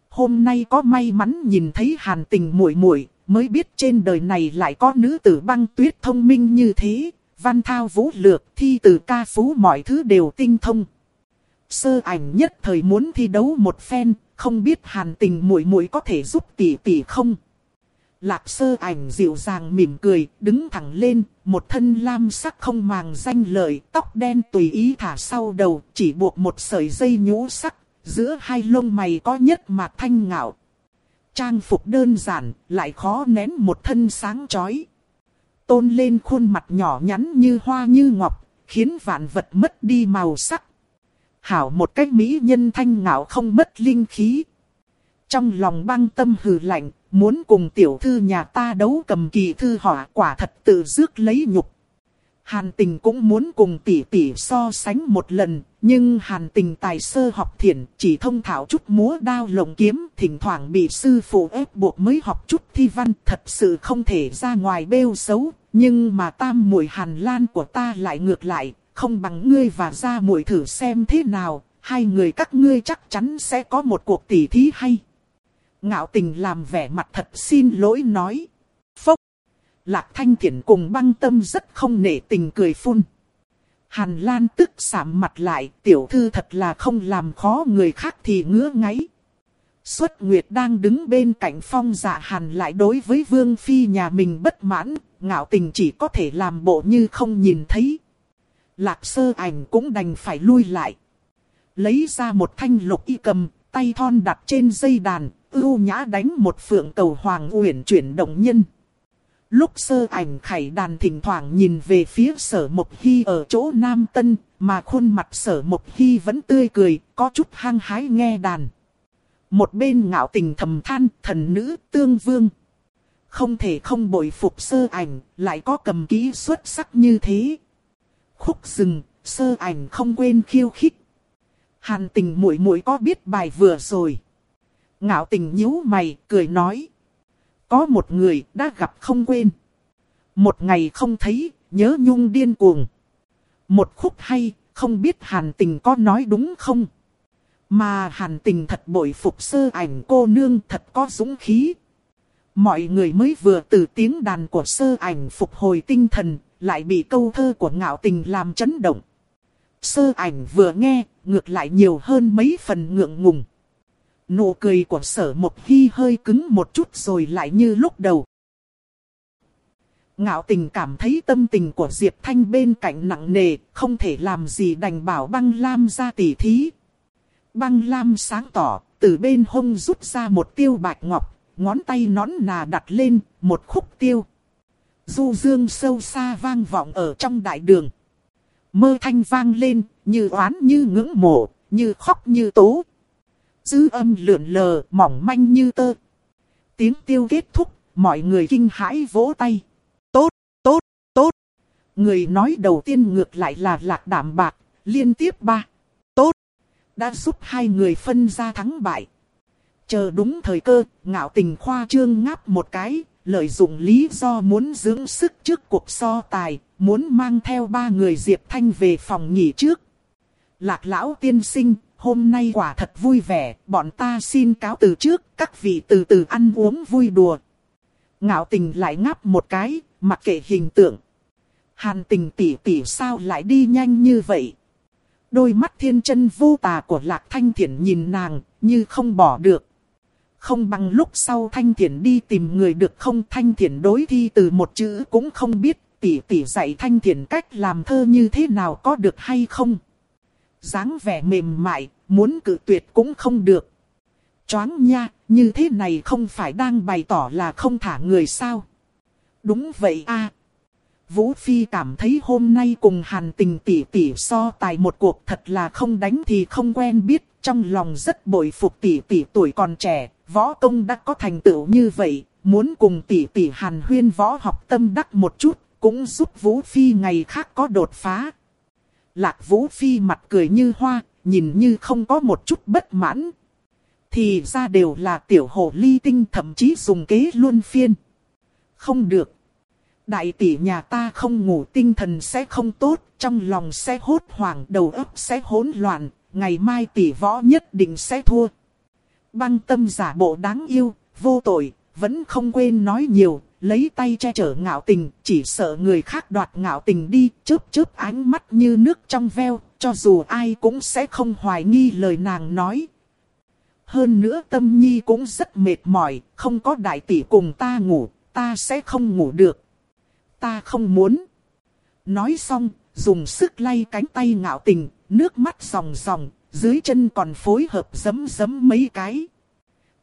[SPEAKER 1] Hôm nay có may mắn nhìn thấy hàn tình muội muội mới biết trên đời này lại có nữ tử băng tuyết thông minh như thế, văn thao vũ lược, thi từ ca phú mọi thứ đều tinh thông. Sơ ảnh nhất thời muốn thi đấu một phen, không biết hàn tình muội muội có thể giúp tỷ tỷ không? Lạc sơ ảnh dịu dàng mỉm cười, đứng thẳng lên, một thân lam sắc không màng danh lợi, tóc đen tùy ý thả sau đầu, chỉ buộc một sợi dây nhũ sắc, giữa hai lông mày có nhất mạc thanh ngạo. Trang phục đơn giản, lại khó nén một thân sáng chói. Tôn lên khuôn mặt nhỏ nhắn như hoa như ngọc, khiến vạn vật mất đi màu sắc. Hảo một cách mỹ nhân thanh ngạo không mất linh khí. Trong lòng băng tâm hừ lạnh, muốn cùng tiểu thư nhà ta đấu cầm kỳ thư họa quả thật tự rước lấy nhục. Hàn tình cũng muốn cùng tỷ tỷ so sánh một lần, nhưng hàn tình tài sơ học thiền chỉ thông thạo chút múa đao lồng kiếm, thỉnh thoảng bị sư phụ ép buộc mới học chút thi văn, thật sự không thể ra ngoài bêu xấu, nhưng mà tam mùi hàn lan của ta lại ngược lại, không bằng ngươi và ra mùi thử xem thế nào, hai người các ngươi chắc chắn sẽ có một cuộc tỷ thí hay. Ngạo tình làm vẻ mặt thật xin lỗi nói. Phốc. Lạc thanh Thiển cùng băng tâm rất không nể tình cười phun. Hàn Lan tức sạm mặt lại, tiểu thư thật là không làm khó người khác thì ngứa ngáy. Xuất Nguyệt đang đứng bên cạnh phong dạ hàn lại đối với vương phi nhà mình bất mãn, ngạo tình chỉ có thể làm bộ như không nhìn thấy. Lạc sơ ảnh cũng đành phải lui lại. Lấy ra một thanh lục y cầm, tay thon đặt trên dây đàn, ưu nhã đánh một phượng cầu hoàng uyển chuyển động nhân. Lúc sơ ảnh khải đàn thỉnh thoảng nhìn về phía sở mộc hy ở chỗ Nam Tân, mà khuôn mặt sở mộc hy vẫn tươi cười, có chút hăng hái nghe đàn. Một bên ngạo tình thầm than, thần nữ tương vương. Không thể không bội phục sơ ảnh, lại có cầm kỹ xuất sắc như thế. Khúc rừng, sơ ảnh không quên khiêu khích. Hàn tình muội muội có biết bài vừa rồi. Ngạo tình nhíu mày, cười nói. Có một người đã gặp không quên. Một ngày không thấy, nhớ nhung điên cuồng. Một khúc hay, không biết hàn tình có nói đúng không? Mà hàn tình thật bội phục sơ ảnh cô nương thật có dũng khí. Mọi người mới vừa từ tiếng đàn của sơ ảnh phục hồi tinh thần, lại bị câu thơ của ngạo tình làm chấn động. Sơ ảnh vừa nghe, ngược lại nhiều hơn mấy phần ngượng ngùng. Nụ cười của sở một hy hơi cứng một chút rồi lại như lúc đầu. Ngạo tình cảm thấy tâm tình của Diệp Thanh bên cạnh nặng nề, không thể làm gì đành bảo băng lam ra tỉ thí. Băng lam sáng tỏ, từ bên hông rút ra một tiêu bạch ngọc, ngón tay nón nà đặt lên, một khúc tiêu. Du dương sâu xa vang vọng ở trong đại đường. Mơ thanh vang lên, như oán như ngưỡng mộ, như khóc như tố. Dư âm lượn lờ, mỏng manh như tơ. Tiếng tiêu kết thúc, mọi người kinh hãi vỗ tay. Tốt, tốt, tốt. Người nói đầu tiên ngược lại là lạc đảm bạc, liên tiếp ba. Tốt, đã giúp hai người phân ra thắng bại. Chờ đúng thời cơ, ngạo tình khoa trương ngáp một cái, lợi dụng lý do muốn dưỡng sức trước cuộc so tài, muốn mang theo ba người Diệp Thanh về phòng nghỉ trước. Lạc lão tiên sinh, hôm nay quả thật vui vẻ, bọn ta xin cáo từ trước, các vị từ từ ăn uống vui đùa. Ngạo tình lại ngáp một cái, mặc kệ hình tượng. Hàn tình tỉ tỉ sao lại đi nhanh như vậy? Đôi mắt thiên chân vô tà của Lạc Thanh Thiển nhìn nàng, như không bỏ được. Không bằng lúc sau Thanh Thiển đi tìm người được không Thanh Thiển đối thi từ một chữ cũng không biết, tỉ tỉ dạy Thanh Thiển cách làm thơ như thế nào có được hay không. dáng vẻ mềm mại, muốn cự tuyệt cũng không được. Choáng nha, như thế này không phải đang bày tỏ là không thả người sao? Đúng vậy a. Vũ Phi cảm thấy hôm nay cùng hàn tình tỷ tỷ so tài một cuộc thật là không đánh thì không quen biết, trong lòng rất bội phục tỷ tỷ tuổi còn trẻ, võ công đã có thành tựu như vậy, muốn cùng tỷ tỷ hàn huyên võ học tâm đắc một chút, cũng giúp Vũ Phi ngày khác có đột phá. Lạc Vũ Phi mặt cười như hoa, nhìn như không có một chút bất mãn. Thì ra đều là tiểu hồ ly tinh thậm chí dùng kế luôn phiên. Không được. Đại tỷ nhà ta không ngủ tinh thần sẽ không tốt, trong lòng sẽ hốt hoảng, đầu óc sẽ hỗn loạn, ngày mai tỷ võ nhất định sẽ thua. Băng tâm giả bộ đáng yêu, vô tội, vẫn không quên nói nhiều, lấy tay che chở ngạo tình, chỉ sợ người khác đoạt ngạo tình đi, chớp chớp ánh mắt như nước trong veo, cho dù ai cũng sẽ không hoài nghi lời nàng nói. Hơn nữa tâm nhi cũng rất mệt mỏi, không có đại tỷ cùng ta ngủ, ta sẽ không ngủ được. Ta không muốn. Nói xong, dùng sức lay cánh tay ngạo tình, nước mắt ròng ròng, dưới chân còn phối hợp giấm giấm mấy cái.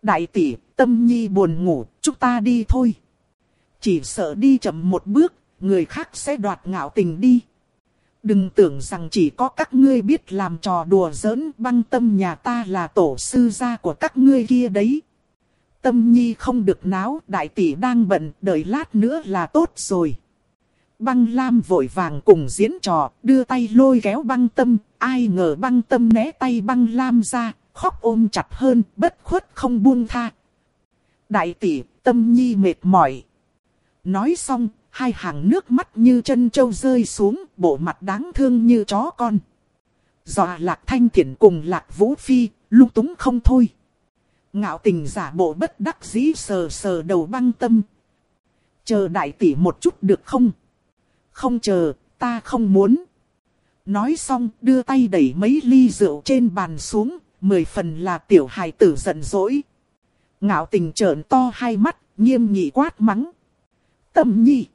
[SPEAKER 1] Đại tỷ, tâm nhi buồn ngủ, chúng ta đi thôi. Chỉ sợ đi chậm một bước, người khác sẽ đoạt ngạo tình đi. Đừng tưởng rằng chỉ có các ngươi biết làm trò đùa giỡn băng tâm nhà ta là tổ sư gia của các ngươi kia đấy. Tâm nhi không được náo, đại tỷ đang bận, đợi lát nữa là tốt rồi. Băng Lam vội vàng cùng diễn trò, đưa tay lôi kéo băng tâm, ai ngờ băng tâm né tay băng Lam ra, khóc ôm chặt hơn, bất khuất không buông tha. Đại tỷ, tâm nhi mệt mỏi. Nói xong, hai hàng nước mắt như chân trâu rơi xuống, bộ mặt đáng thương như chó con. Dọa lạc thanh thiện cùng lạc vũ phi, lung túng không thôi. Ngạo tình giả bộ bất đắc dĩ sờ sờ đầu băng tâm. Chờ đại tỷ một chút được không? Không chờ, ta không muốn. Nói xong đưa tay đẩy mấy ly rượu trên bàn xuống, mười phần là tiểu hài tử giận dỗi. Ngạo tình trợn to hai mắt, nghiêm nghị quát mắng. Tâm nhi.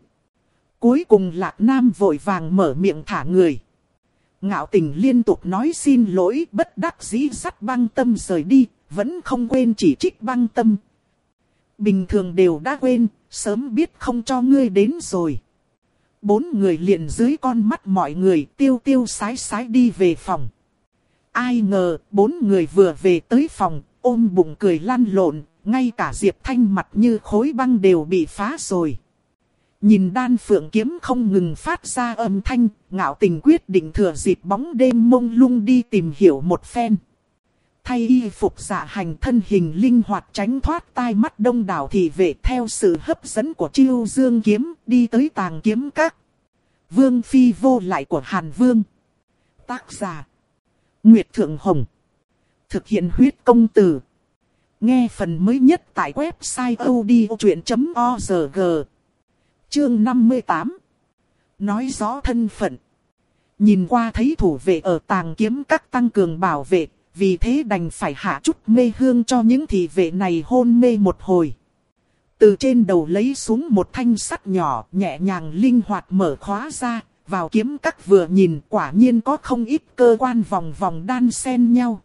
[SPEAKER 1] Cuối cùng lạc nam vội vàng mở miệng thả người. Ngạo tình liên tục nói xin lỗi bất đắc dĩ sắt băng tâm rời đi, vẫn không quên chỉ trích băng tâm. Bình thường đều đã quên, sớm biết không cho ngươi đến rồi. Bốn người liền dưới con mắt mọi người tiêu tiêu sái sái đi về phòng. Ai ngờ, bốn người vừa về tới phòng, ôm bụng cười lăn lộn, ngay cả Diệp Thanh mặt như khối băng đều bị phá rồi. Nhìn đan phượng kiếm không ngừng phát ra âm thanh, ngạo tình quyết định thừa dịp bóng đêm mông lung đi tìm hiểu một phen. thay y phục giả hành thân hình linh hoạt tránh thoát tai mắt đông đảo thị vệ theo sự hấp dẫn của chiêu dương kiếm đi tới tàng kiếm các. Vương phi vô lại của Hàn Vương. Tác giả. Nguyệt Thượng Hồng. Thực hiện huyết công từ. Nghe phần mới nhất tại website odchuyện.org. Chương 58. Nói rõ thân phận. Nhìn qua thấy thủ vệ ở tàng kiếm các tăng cường bảo vệ, vì thế đành phải hạ chút mê hương cho những thị vệ này hôn mê một hồi. Từ trên đầu lấy xuống một thanh sắt nhỏ, nhẹ nhàng linh hoạt mở khóa ra, vào kiếm các vừa nhìn quả nhiên có không ít cơ quan vòng vòng đan xen nhau.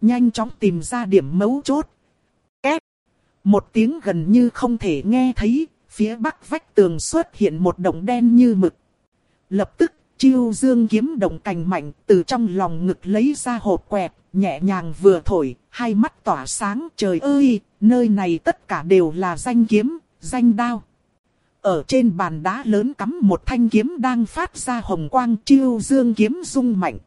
[SPEAKER 1] Nhanh chóng tìm ra điểm mấu chốt. Két. Một tiếng gần như không thể nghe thấy, phía bắc vách tường xuất hiện một động đen như mực. Lập tức, chiêu dương kiếm động cành mạnh từ trong lòng ngực lấy ra hộp quẹt, nhẹ nhàng vừa thổi, hai mắt tỏa sáng. Trời ơi, nơi này tất cả đều là danh kiếm, danh đao. Ở trên bàn đá lớn cắm một thanh kiếm đang phát ra hồng quang chiêu dương kiếm rung mạnh.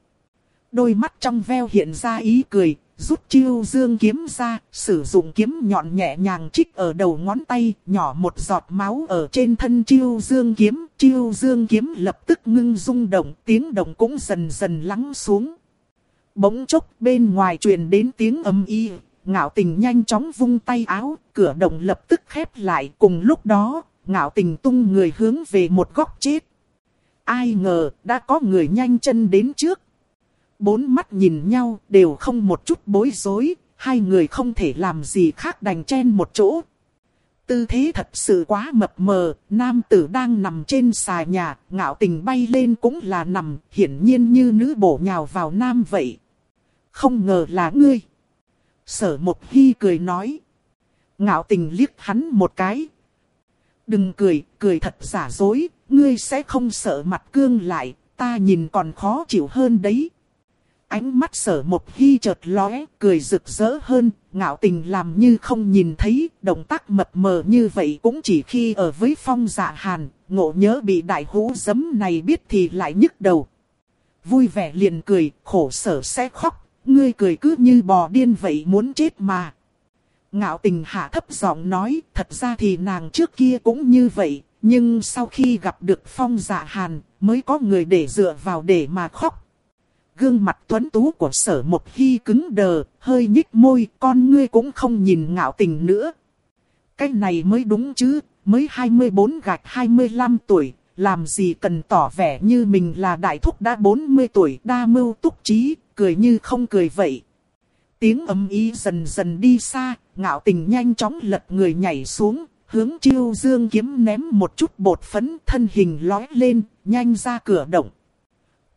[SPEAKER 1] Đôi mắt trong veo hiện ra ý cười, rút chiêu dương kiếm ra, sử dụng kiếm nhọn nhẹ nhàng trích ở đầu ngón tay, nhỏ một giọt máu ở trên thân chiêu dương kiếm. Chiêu dương kiếm lập tức ngưng rung động, tiếng động cũng dần dần lắng xuống. Bỗng chốc bên ngoài truyền đến tiếng âm y, ngạo tình nhanh chóng vung tay áo, cửa động lập tức khép lại cùng lúc đó, ngạo tình tung người hướng về một góc chết. Ai ngờ, đã có người nhanh chân đến trước. Bốn mắt nhìn nhau, đều không một chút bối rối, hai người không thể làm gì khác đành chen một chỗ. Tư thế thật sự quá mập mờ, nam tử đang nằm trên xà nhà, ngạo tình bay lên cũng là nằm, hiển nhiên như nữ bổ nhào vào nam vậy. Không ngờ là ngươi. Sở một hy cười nói. Ngạo tình liếc hắn một cái, Đừng cười, cười thật giả dối, ngươi sẽ không sợ mặt cương lại, ta nhìn còn khó chịu hơn đấy. Ánh mắt sở một khi chợt lóe, cười rực rỡ hơn, ngạo tình làm như không nhìn thấy, động tác mập mờ như vậy cũng chỉ khi ở với phong dạ hàn, ngộ nhớ bị đại hũ giấm này biết thì lại nhức đầu. Vui vẻ liền cười, khổ sở sẽ khóc, ngươi cười cứ như bò điên vậy muốn chết mà. Ngạo tình hạ thấp giọng nói, thật ra thì nàng trước kia cũng như vậy, nhưng sau khi gặp được phong dạ hàn, mới có người để dựa vào để mà khóc. Gương mặt tuấn tú của sở một khi cứng đờ, hơi nhích môi, con ngươi cũng không nhìn ngạo tình nữa. Cái này mới đúng chứ, mới 24 gạch 25 tuổi, làm gì cần tỏ vẻ như mình là đại thúc đã 40 tuổi đa mưu túc trí, cười như không cười vậy. Tiếng âm ý dần dần đi xa, ngạo tình nhanh chóng lật người nhảy xuống, hướng chiêu dương kiếm ném một chút bột phấn thân hình lói lên, nhanh ra cửa động.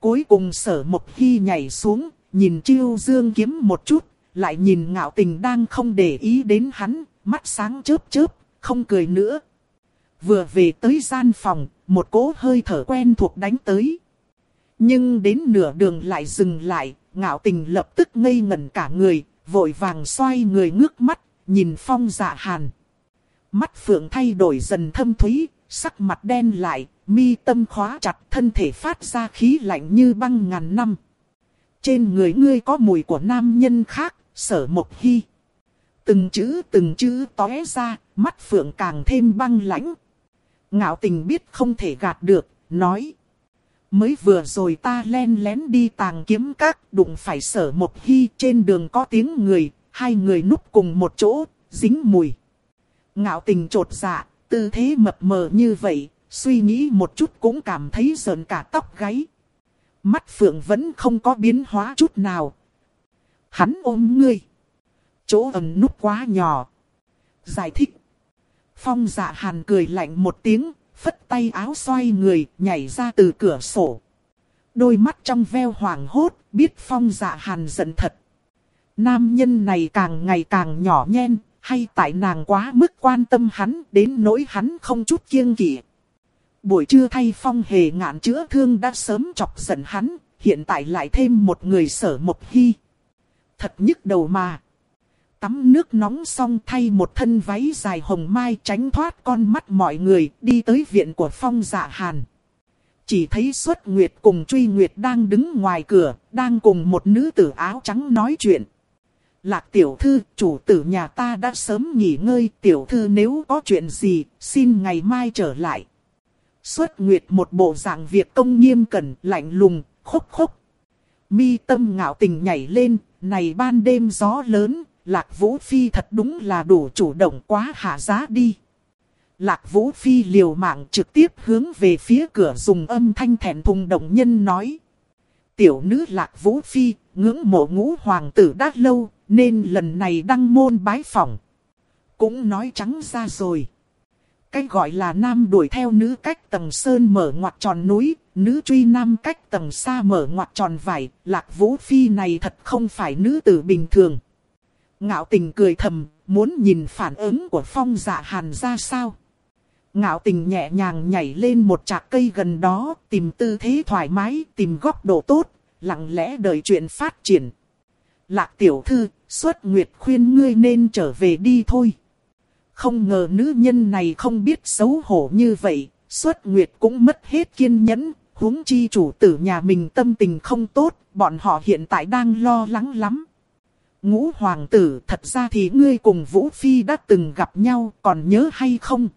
[SPEAKER 1] Cuối cùng sở một khi nhảy xuống, nhìn chiêu dương kiếm một chút, lại nhìn ngạo tình đang không để ý đến hắn, mắt sáng chớp chớp, không cười nữa. Vừa về tới gian phòng, một cỗ hơi thở quen thuộc đánh tới. Nhưng đến nửa đường lại dừng lại, ngạo tình lập tức ngây ngẩn cả người, vội vàng xoay người ngước mắt, nhìn phong dạ hàn. Mắt phượng thay đổi dần thâm thúy, sắc mặt đen lại, mi tâm khóa chặt thân thể phát ra khí lạnh như băng ngàn năm. Trên người ngươi có mùi của nam nhân khác, sở một hy. Từng chữ từng chữ tóe ra, mắt phượng càng thêm băng lãnh. Ngạo tình biết không thể gạt được, nói. Mới vừa rồi ta len lén đi tàng kiếm các, đụng phải sở một hy trên đường có tiếng người, hai người núp cùng một chỗ, dính mùi. Ngạo tình trột dạ, tư thế mập mờ như vậy, suy nghĩ một chút cũng cảm thấy sờn cả tóc gáy. Mắt phượng vẫn không có biến hóa chút nào. Hắn ôm ngươi. Chỗ ẩn núp quá nhỏ. Giải thích. Phong dạ hàn cười lạnh một tiếng, phất tay áo xoay người, nhảy ra từ cửa sổ. Đôi mắt trong veo hoàng hốt, biết phong dạ hàn giận thật. Nam nhân này càng ngày càng nhỏ nhen, hay tại nàng quá mức quan tâm hắn, đến nỗi hắn không chút kiêng kỵ. Buổi trưa thay phong hề ngạn chữa thương đã sớm chọc giận hắn, hiện tại lại thêm một người sở một hy. Thật nhức đầu mà. Tắm nước nóng xong thay một thân váy dài hồng mai tránh thoát con mắt mọi người đi tới viện của phong dạ hàn. Chỉ thấy xuất nguyệt cùng truy nguyệt đang đứng ngoài cửa, đang cùng một nữ tử áo trắng nói chuyện. Lạc tiểu thư, chủ tử nhà ta đã sớm nghỉ ngơi, tiểu thư nếu có chuyện gì, xin ngày mai trở lại. Xuất nguyệt một bộ dạng việc công nghiêm cẩn, lạnh lùng, khúc khúc. Mi tâm ngạo tình nhảy lên, này ban đêm gió lớn, Lạc Vũ Phi thật đúng là đủ chủ động quá hạ giá đi. Lạc Vũ Phi liều mạng trực tiếp hướng về phía cửa dùng âm thanh thẹn thùng động nhân nói. Tiểu nữ Lạc Vũ Phi, ngưỡng mộ ngũ hoàng tử đã lâu, nên lần này đăng môn bái phỏng. Cũng nói trắng ra rồi. Cái gọi là nam đuổi theo nữ cách tầng sơn mở ngoặt tròn núi, nữ truy nam cách tầng xa mở ngoặt tròn vải, lạc vũ phi này thật không phải nữ tử bình thường. Ngạo tình cười thầm, muốn nhìn phản ứng của phong dạ hàn ra sao. Ngạo tình nhẹ nhàng nhảy lên một trạc cây gần đó, tìm tư thế thoải mái, tìm góc độ tốt, lặng lẽ đợi chuyện phát triển. Lạc tiểu thư, xuất nguyệt khuyên ngươi nên trở về đi thôi. Không ngờ nữ nhân này không biết xấu hổ như vậy, xuất nguyệt cũng mất hết kiên nhẫn, huống chi chủ tử nhà mình tâm tình không tốt, bọn họ hiện tại đang lo lắng lắm. Ngũ hoàng tử thật ra thì ngươi cùng Vũ Phi đã từng gặp nhau còn nhớ hay không?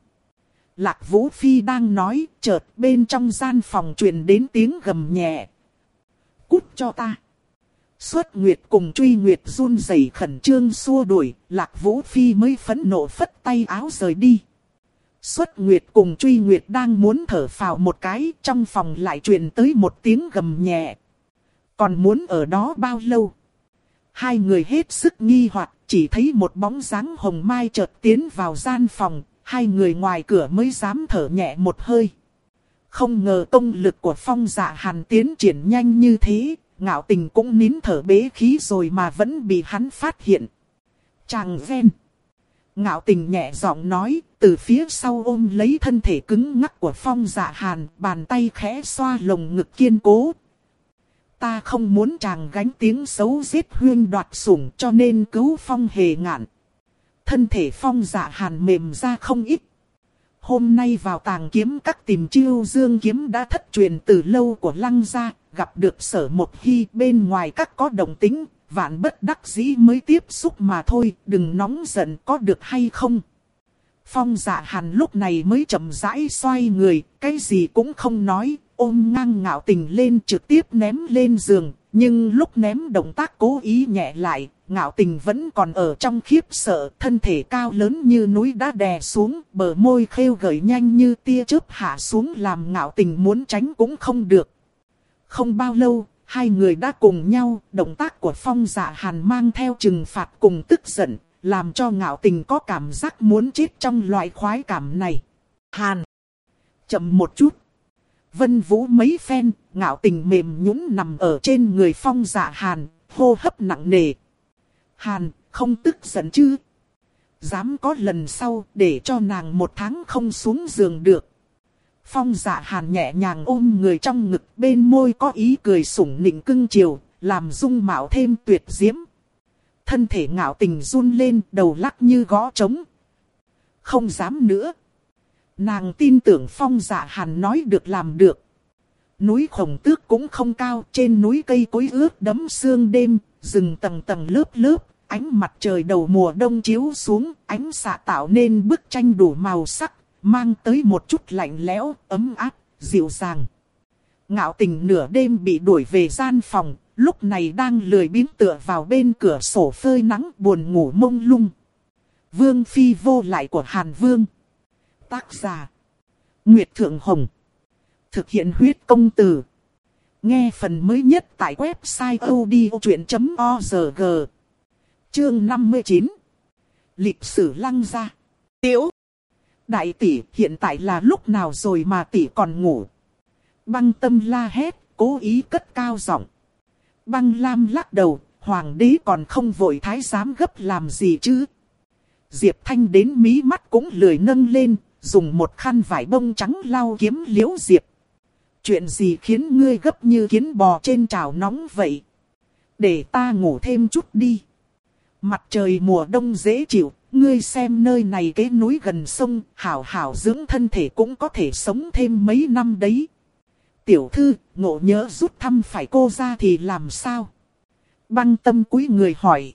[SPEAKER 1] Lạc Vũ Phi đang nói, chợt bên trong gian phòng truyền đến tiếng gầm nhẹ. Cút cho ta! Xuất Nguyệt cùng truy Nguyệt run rẩy khẩn trương xua đuổi, Lạc Vũ Phi mới phẫn nộ phất tay áo rời đi. Xuất Nguyệt cùng truy Nguyệt đang muốn thở phào một cái, trong phòng lại truyền tới một tiếng gầm nhẹ. Còn muốn ở đó bao lâu? Hai người hết sức nghi hoặc, chỉ thấy một bóng dáng hồng mai chợt tiến vào gian phòng, hai người ngoài cửa mới dám thở nhẹ một hơi. Không ngờ công lực của phong dạ hàn tiến triển nhanh như thế, ngạo tình cũng nín thở bế khí rồi mà vẫn bị hắn phát hiện. Chàng ven. Ngạo tình nhẹ giọng nói, từ phía sau ôm lấy thân thể cứng ngắc của phong dạ hàn, bàn tay khẽ xoa lồng ngực kiên cố. Ta không muốn chàng gánh tiếng xấu giết huyên đoạt sủng cho nên cứu phong hề ngạn. Thân thể phong dạ hàn mềm ra không ít. Hôm nay vào tàng kiếm các tìm chiêu dương kiếm đã thất truyền từ lâu của lăng gia, gặp được sở một hy bên ngoài các có đồng tính, vạn bất đắc dĩ mới tiếp xúc mà thôi, đừng nóng giận có được hay không. Phong dạ hàn lúc này mới chậm rãi xoay người, cái gì cũng không nói, ôm ngang ngạo tình lên trực tiếp ném lên giường, nhưng lúc ném động tác cố ý nhẹ lại, ngạo tình vẫn còn ở trong khiếp sợ, thân thể cao lớn như núi đã đè xuống, bờ môi khêu gợi nhanh như tia chớp hạ xuống làm ngạo tình muốn tránh cũng không được. Không bao lâu, hai người đã cùng nhau, động tác của phong dạ hàn mang theo trừng phạt cùng tức giận, làm cho ngạo tình có cảm giác muốn chết trong loại khoái cảm này. Hàn! Chậm một chút. Vân vũ mấy phen, ngạo tình mềm nhũn nằm ở trên người phong dạ hàn, hô hấp nặng nề. Hàn, không tức giận chứ? Dám có lần sau để cho nàng một tháng không xuống giường được. Phong dạ hàn nhẹ nhàng ôm người trong ngực bên môi có ý cười sủng nịnh cưng chiều, làm dung mạo thêm tuyệt diễm. Thân thể ngạo tình run lên, đầu lắc như gõ trống. Không dám nữa. Nàng tin tưởng phong dạ hàn nói được làm được. Núi khổng tước cũng không cao, trên núi cây cối ướt đấm sương đêm, rừng tầng tầng lớp lớp, ánh mặt trời đầu mùa đông chiếu xuống, ánh xạ tạo nên bức tranh đủ màu sắc, mang tới một chút lạnh lẽo, ấm áp, dịu dàng. Ngạo tình nửa đêm bị đuổi về gian phòng, lúc này đang lười biếng tựa vào bên cửa sổ phơi nắng buồn ngủ mông lung. Vương phi vô lại của Hàn Vương. Tác giả. Nguyệt Thượng Hồng. Thực hiện huyết công từ. Nghe phần mới nhất tại website odchuyện.org. Chương 59. Lịch sử lăng ra. Tiểu. Đại tỷ hiện tại là lúc nào rồi mà tỷ còn ngủ. Băng tâm la hét, cố ý cất cao giọng. Băng lam lắc đầu, hoàng đế còn không vội thái giám gấp làm gì chứ. Diệp Thanh đến mí mắt cũng lười nâng lên, dùng một khăn vải bông trắng lau kiếm liễu Diệp. Chuyện gì khiến ngươi gấp như kiến bò trên chảo nóng vậy? Để ta ngủ thêm chút đi. Mặt trời mùa đông dễ chịu, ngươi xem nơi này cái núi gần sông, hảo hảo dưỡng thân thể cũng có thể sống thêm mấy năm đấy. Tiểu thư, ngộ nhớ rút thăm phải cô ra thì làm sao? Băng tâm quý người hỏi.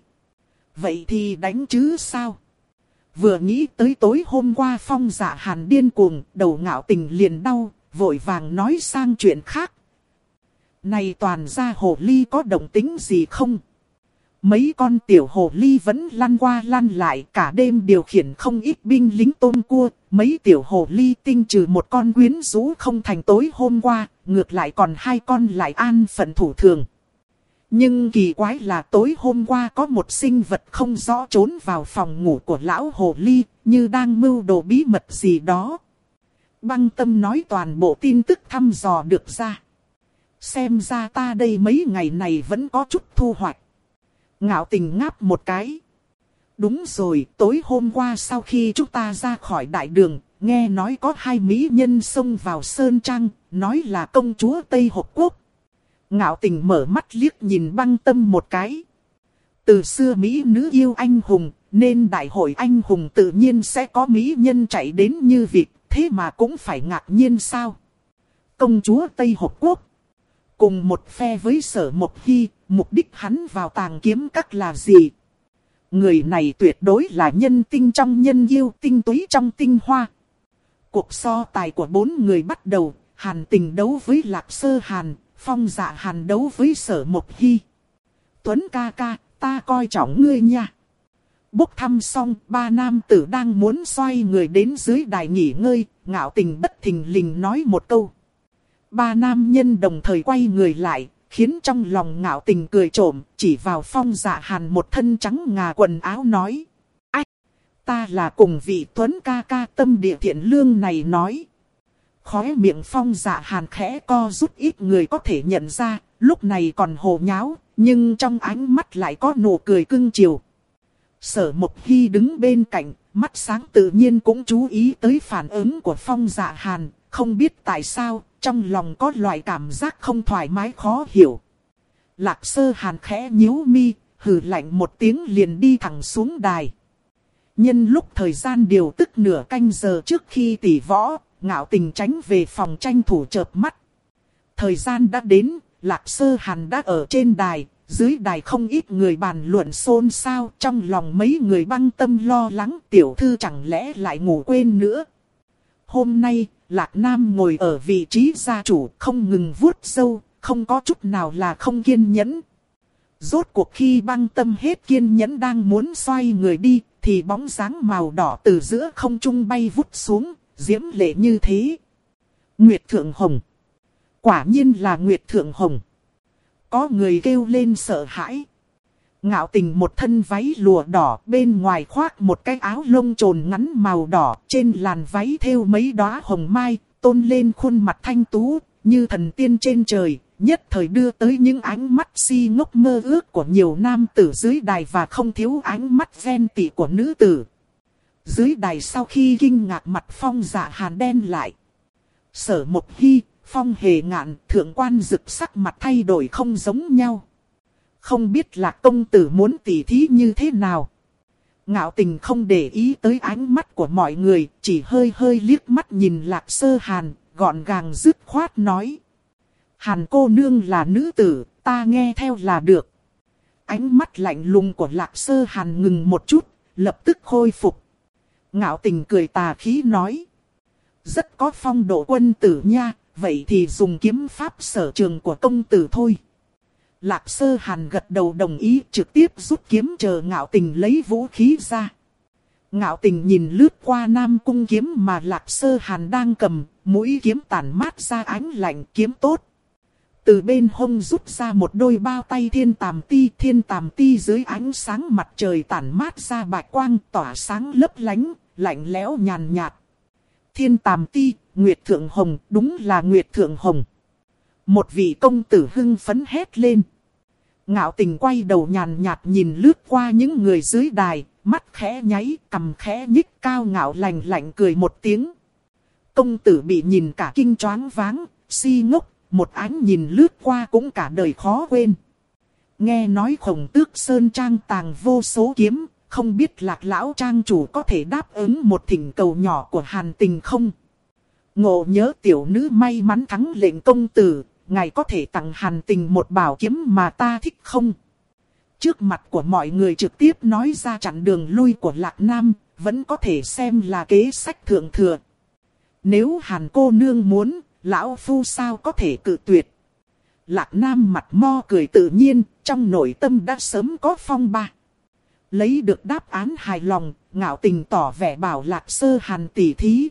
[SPEAKER 1] Vậy thì đánh chứ sao? Vừa nghĩ tới tối hôm qua phong dạ hàn điên cuồng, đầu ngạo tình liền đau, vội vàng nói sang chuyện khác. Này toàn ra hồ ly có động tính gì không? Mấy con tiểu hồ ly vẫn lăn qua lăn lại cả đêm điều khiển không ít binh lính tôm cua. Mấy tiểu hồ ly tinh trừ một con quyến rũ không thành tối hôm qua, ngược lại còn hai con lại an phận thủ thường. Nhưng kỳ quái là tối hôm qua có một sinh vật không rõ trốn vào phòng ngủ của lão hồ ly, như đang mưu đồ bí mật gì đó. Băng tâm nói toàn bộ tin tức thăm dò được ra. Xem ra ta đây mấy ngày này vẫn có chút thu hoạch. Ngạo tình ngáp một cái. Đúng rồi, tối hôm qua sau khi chúng ta ra khỏi đại đường, nghe nói có hai mỹ nhân xông vào Sơn trang, nói là công chúa Tây Hộp Quốc. Ngạo tình mở mắt liếc nhìn băng tâm một cái. Từ xưa Mỹ nữ yêu anh hùng, nên đại hội anh hùng tự nhiên sẽ có Mỹ nhân chạy đến như việc, thế mà cũng phải ngạc nhiên sao? Công chúa Tây Hộp Quốc. Cùng một phe với sở Mộc Hy, mục đích hắn vào tàng kiếm các là gì? Người này tuyệt đối là nhân tinh trong nhân yêu, tinh túy trong tinh hoa. Cuộc so tài của bốn người bắt đầu, Hàn tình đấu với Lạc Sơ Hàn, Phong dạ Hàn đấu với Sở Mộc Hy. Tuấn ca ca, ta coi trọng ngươi nha. Bốc thăm xong, ba nam tử đang muốn xoay người đến dưới đài nghỉ ngơi, ngạo tình bất thình lình nói một câu. Ba nam nhân đồng thời quay người lại, khiến trong lòng ngạo tình cười trộm, chỉ vào phong dạ hàn một thân trắng ngà quần áo nói. Ách, ta là cùng vị tuấn ca ca tâm địa thiện lương này nói. Khóe miệng phong dạ hàn khẽ co rút ít người có thể nhận ra, lúc này còn hồ nháo, nhưng trong ánh mắt lại có nụ cười cưng chiều. Sở Mộc Hy đứng bên cạnh, mắt sáng tự nhiên cũng chú ý tới phản ứng của phong dạ hàn, không biết tại sao, trong lòng có loại cảm giác không thoải mái khó hiểu. Lạc sơ hàn khẽ nhíu mi, hừ lạnh một tiếng liền đi thẳng xuống đài. Nhân lúc thời gian điều tức nửa canh giờ trước khi tỷ võ, ngạo tình tránh về phòng tranh thủ chợp mắt. Thời gian đã đến, lạc sơ hàn đã ở trên đài, dưới đài không ít người bàn luận xôn xao trong lòng mấy người băng tâm lo lắng tiểu thư chẳng lẽ lại ngủ quên nữa. Hôm nay, Lạc Nam ngồi ở vị trí gia chủ không ngừng vuốt sâu, không có chút nào là không kiên nhẫn. Rốt cuộc khi băng tâm hết kiên nhẫn đang muốn xoay người đi, thì bóng dáng màu đỏ từ giữa không trung bay vút xuống, diễm lệ như thế. Nguyệt Thượng Hồng Quả nhiên là Nguyệt Thượng Hồng. Có người kêu lên sợ hãi. Ngạo tình một thân váy lụa đỏ bên ngoài khoác một cái áo lông trồn ngắn màu đỏ trên làn váy thêu mấy đóa hồng mai tôn lên khuôn mặt thanh tú như thần tiên trên trời nhất thời đưa tới những ánh mắt si ngốc mơ ước của nhiều nam tử dưới đài và không thiếu ánh mắt ven tị của nữ tử. Dưới đài sau khi kinh ngạc mặt phong dạ hàn đen lại. Sở một hy, phong hề ngạn, thượng quan rực sắc mặt thay đổi không giống nhau không biết là công tử muốn tỉ thí như thế nào. Ngạo tình không để ý tới ánh mắt của mọi người, chỉ hơi hơi liếc mắt nhìn lạc sơ hàn, gọn gàng dứt khoát nói. Hàn cô nương là nữ tử, ta nghe theo là được. Ánh mắt lạnh lùng của lạc sơ hàn ngừng một chút, lập tức khôi phục. Ngạo tình cười tà khí nói. Rất có phong độ quân tử nha, vậy thì dùng kiếm pháp sở trường của công tử thôi. Lạp sơ hàn gật đầu đồng ý trực tiếp rút kiếm chờ ngạo tình lấy vũ khí ra. Ngạo tình nhìn lướt qua nam cung kiếm mà Lạp sơ hàn đang cầm, mũi kiếm tàn mát ra ánh lạnh kiếm tốt. Từ bên hông rút ra một đôi bao tay thiên tàm ti, thiên tàm ti dưới ánh sáng mặt trời tản mát ra bạch quang tỏa sáng lấp lánh, lạnh lẽo nhàn nhạt. Thiên tàm ti, Nguyệt Thượng Hồng, đúng là Nguyệt Thượng Hồng. Một vị công tử hưng phấn hét lên. Ngạo tình quay đầu nhàn nhạt nhìn lướt qua những người dưới đài, mắt khẽ nháy, cầm khẽ nhích cao ngạo lành lạnh cười một tiếng. Công tử bị nhìn cả kinh choáng váng, si ngốc, một ánh nhìn lướt qua cũng cả đời khó quên. Nghe nói khổng tước sơn trang tàng vô số kiếm, không biết lạc lão trang chủ có thể đáp ứng một thỉnh cầu nhỏ của hàn tình không? Ngộ nhớ tiểu nữ may mắn thắng lệnh công tử, ngài có thể tặng hàn tình một bảo kiếm mà ta thích không? trước mặt của mọi người trực tiếp nói ra chặn đường lui của Lạc Nam, vẫn có thể xem là kế sách thượng thừa. Nếu Hàn cô nương muốn, lão phu sao có thể cự tuyệt. Lạc Nam mặt mo cười tự nhiên, trong nội tâm đã sớm có phong ba. Lấy được đáp án hài lòng, ngạo tình tỏ vẻ bảo Lạc Sơ Hàn tỉ thí.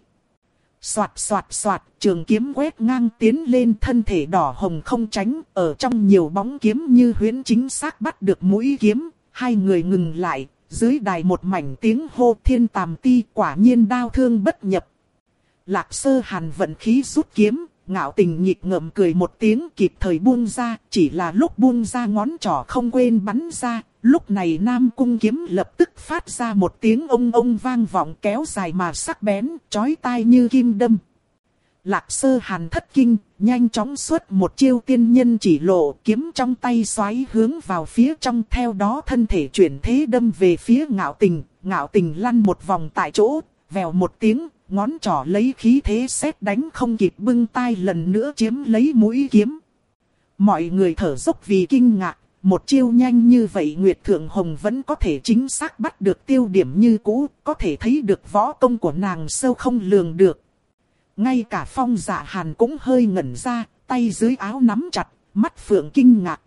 [SPEAKER 1] Xoạt xoạt xoạt, trường kiếm quét ngang tiến lên thân thể đỏ hồng không tránh, ở trong nhiều bóng kiếm như huyễn chính xác bắt được mũi kiếm, hai người ngừng lại, dưới đài một mảnh tiếng hô thiên tàm ti quả nhiên đau thương bất nhập. Lạc sơ hàn vận khí rút kiếm, ngạo tình nhịp ngậm cười một tiếng kịp thời buông ra, chỉ là lúc buông ra ngón trỏ không quên bắn ra, lúc này Nam Cung kiếm lập tức phát ra một tiếng ông ông vang vọng kéo dài mà sắc bén, chói tai như kim đâm. Lạc sơ hàn thất kinh, nhanh chóng xuất một chiêu tiên nhân chỉ lộ kiếm trong tay xoáy hướng vào phía trong theo đó thân thể chuyển thế đâm về phía ngạo tình, ngạo tình lăn một vòng tại chỗ, vèo một tiếng, ngón trỏ lấy khí thế xét đánh không kịp bưng tay lần nữa chiếm lấy mũi kiếm. Mọi người thở dốc vì kinh ngạc, một chiêu nhanh như vậy Nguyệt Thượng Hồng vẫn có thể chính xác bắt được tiêu điểm như cũ, có thể thấy được võ công của nàng sâu không lường được. Ngay cả phong dạ hàn cũng hơi ngẩn ra, tay dưới áo nắm chặt, mắt phượng kinh ngạc.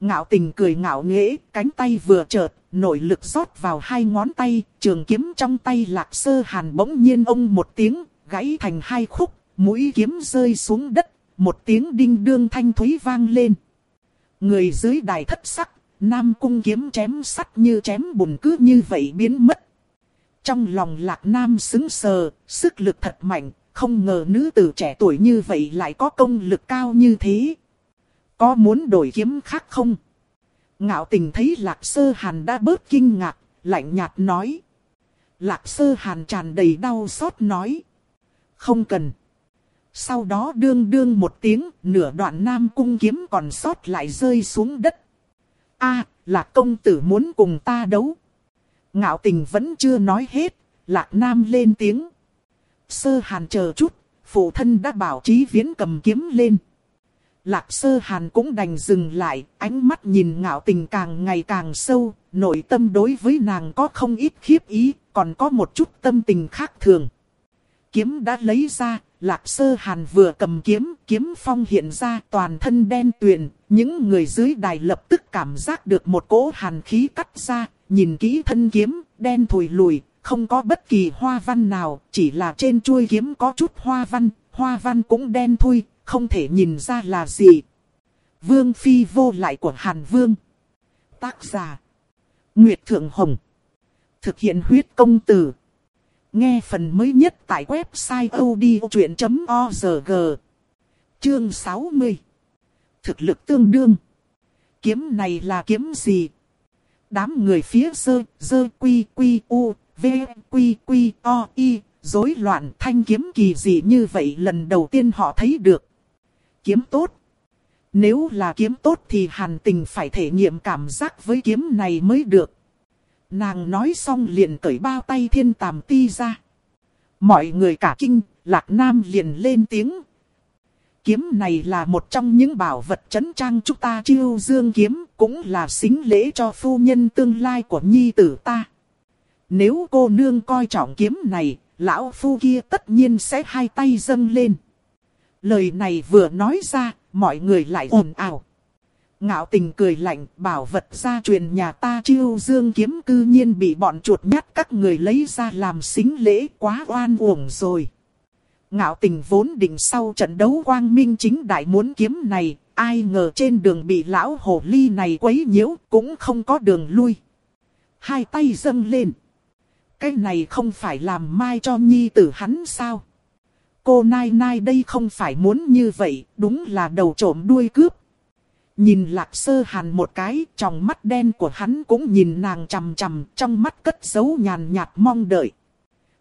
[SPEAKER 1] Ngạo tình cười ngạo nghễ, cánh tay vừa chợt, nội lực rót vào hai ngón tay, trường kiếm trong tay lạc sơ hàn bỗng nhiên ông một tiếng, gãy thành hai khúc, mũi kiếm rơi xuống đất, một tiếng đinh đương thanh thúy vang lên. Người dưới đài thất sắc, nam cung kiếm chém sắt như chém bùn cứ như vậy biến mất. Trong lòng lạc nam xứng sờ, sức lực thật mạnh, không ngờ nữ tử trẻ tuổi như vậy lại có công lực cao như thế. Có muốn đổi kiếm khác không? Ngạo tình thấy lạc sơ hàn đã bớt kinh ngạc, lạnh nhạt nói. Lạc sơ hàn tràn đầy đau xót nói. Không cần. Sau đó đương đương một tiếng, nửa đoạn nam cung kiếm còn sót lại rơi xuống đất. a là công tử muốn cùng ta đấu. Ngạo tình vẫn chưa nói hết, lạc nam lên tiếng. Sơ hàn chờ chút, phụ thân đã bảo trí viễn cầm kiếm lên. Lạc sơ hàn cũng đành dừng lại, ánh mắt nhìn ngạo tình càng ngày càng sâu, nội tâm đối với nàng có không ít khiếp ý, còn có một chút tâm tình khác thường. Kiếm đã lấy ra, lạc sơ hàn vừa cầm kiếm, kiếm phong hiện ra toàn thân đen tuyền, những người dưới đài lập tức cảm giác được một cỗ hàn khí cắt ra, nhìn kỹ thân kiếm, đen thùi lùi, không có bất kỳ hoa văn nào, chỉ là trên chuôi kiếm có chút hoa văn, hoa văn cũng đen thui, không thể nhìn ra là gì. Vương Phi vô lại của Hàn Vương. Tác giả. Nguyệt Thượng Hồng. Thực hiện huyết công từ. Nghe phần mới nhất tại website odchuyện.org. Chương 60. Thực lực tương đương. Kiếm này là kiếm gì? Đám người phía dơ, dơ quy quy u, v quy quy o y, rối loạn thanh kiếm kỳ dị như vậy lần đầu tiên họ thấy được kiếm tốt. Nếu là kiếm tốt thì hàn tình phải thể nghiệm cảm giác với kiếm này mới được. Nàng nói xong liền cởi bao tay thiên tàm ti ra. Mọi người cả kinh, lạc nam liền lên tiếng. Kiếm này là một trong những bảo vật chấn trang chúng ta chiêu dương kiếm, cũng là xính lễ cho phu nhân tương lai của nhi tử ta. Nếu cô nương coi trọng kiếm này, lão phu kia tất nhiên sẽ hai tay dâng lên. Lời này vừa nói ra, mọi người lại ồn ào. Ngạo tình cười lạnh, bảo vật gia truyền nhà ta chiêu dương kiếm cư nhiên bị bọn chuột nhắt các người lấy ra làm xính lễ quá oan uổng rồi. Ngạo tình vốn định sau trận đấu quang minh chính đại muốn kiếm này, ai ngờ trên đường bị lão hồ ly này quấy nhiễu cũng không có đường lui. Hai tay dâng lên. Cái này không phải làm mai cho nhi tử hắn sao? cô Nai Nai đây không phải muốn như vậy, đúng là đầu trộm đuôi cướp. Nhìn lạc sơ hàn một cái, trong mắt đen của hắn cũng nhìn nàng chằm chằm, trong mắt cất dấu nhàn nhạt mong đợi.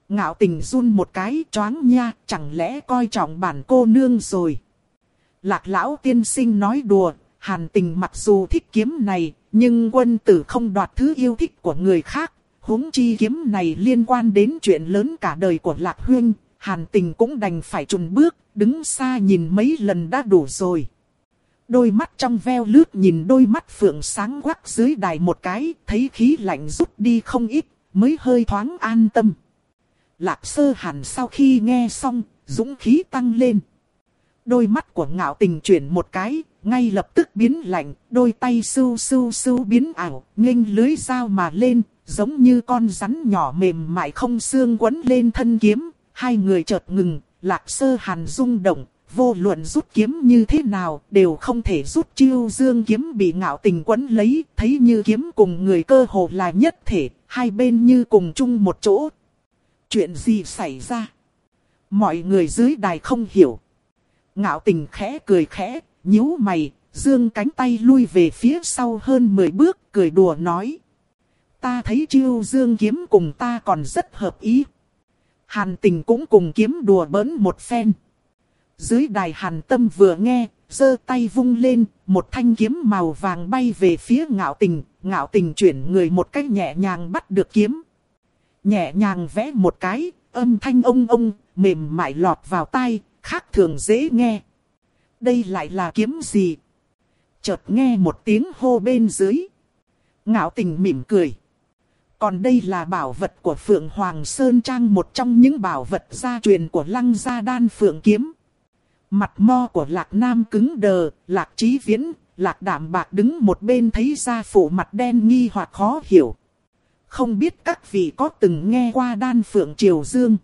[SPEAKER 1] Ngạo tình run một cái choáng nha, chẳng lẽ coi trọng bản cô nương rồi. Lạc lão tiên sinh nói đùa, hàn tình mặc dù thích kiếm này, nhưng quân tử không đoạt thứ yêu thích của người khác. huống chi kiếm này liên quan đến chuyện lớn cả đời của lạc huyên, Hàn tình cũng đành phải trùn bước, đứng xa nhìn mấy lần đã đủ rồi. Đôi mắt trong veo lướt nhìn đôi mắt phượng sáng quắc dưới đài một cái, thấy khí lạnh rút đi không ít, mới hơi thoáng an tâm. Lạc sơ hàn sau khi nghe xong, dũng khí tăng lên. Đôi mắt của ngạo tình chuyển một cái, ngay lập tức biến lạnh, đôi tay sưu sưu sưu biến ảo, nghênh lưới dao mà lên, giống như con rắn nhỏ mềm mại không xương quấn lên thân kiếm. Hai người chợt ngừng, lạc sơ hàn rung động, vô luận rút kiếm như thế nào, đều không thể rút chiêu dương kiếm bị ngạo tình quấn lấy, thấy như kiếm cùng người cơ hồ là nhất thể, hai bên như cùng chung một chỗ. Chuyện gì xảy ra? Mọi người dưới đài không hiểu. Ngạo tình khẽ cười khẽ, nhíu mày, dương cánh tay lui về phía sau hơn 10 bước, cười đùa nói. Ta thấy chiêu dương kiếm cùng ta còn rất hợp ý. Hàn tình cũng cùng kiếm đùa bỡn một phen. Dưới đài hàn tâm vừa nghe, giơ tay vung lên, một thanh kiếm màu vàng bay về phía ngạo tình, ngạo tình chuyển người một cách nhẹ nhàng bắt được kiếm. Nhẹ nhàng vẽ một cái, âm thanh ông ông, mềm mại lọt vào tai, khác thường dễ nghe. Đây lại là kiếm gì? Chợt nghe một tiếng hô bên dưới. Ngạo tình mỉm cười. Còn đây là bảo vật của Phượng Hoàng Sơn Trang một trong những bảo vật gia truyền của Lăng Gia Đan Phượng Kiếm. Mặt mo của Lạc Nam cứng đờ, Lạc Trí Viễn, Lạc Đảm Bạc đứng một bên thấy ra phủ mặt đen nghi hoặc khó hiểu. Không biết các vị có từng nghe qua đan phượng triều dương.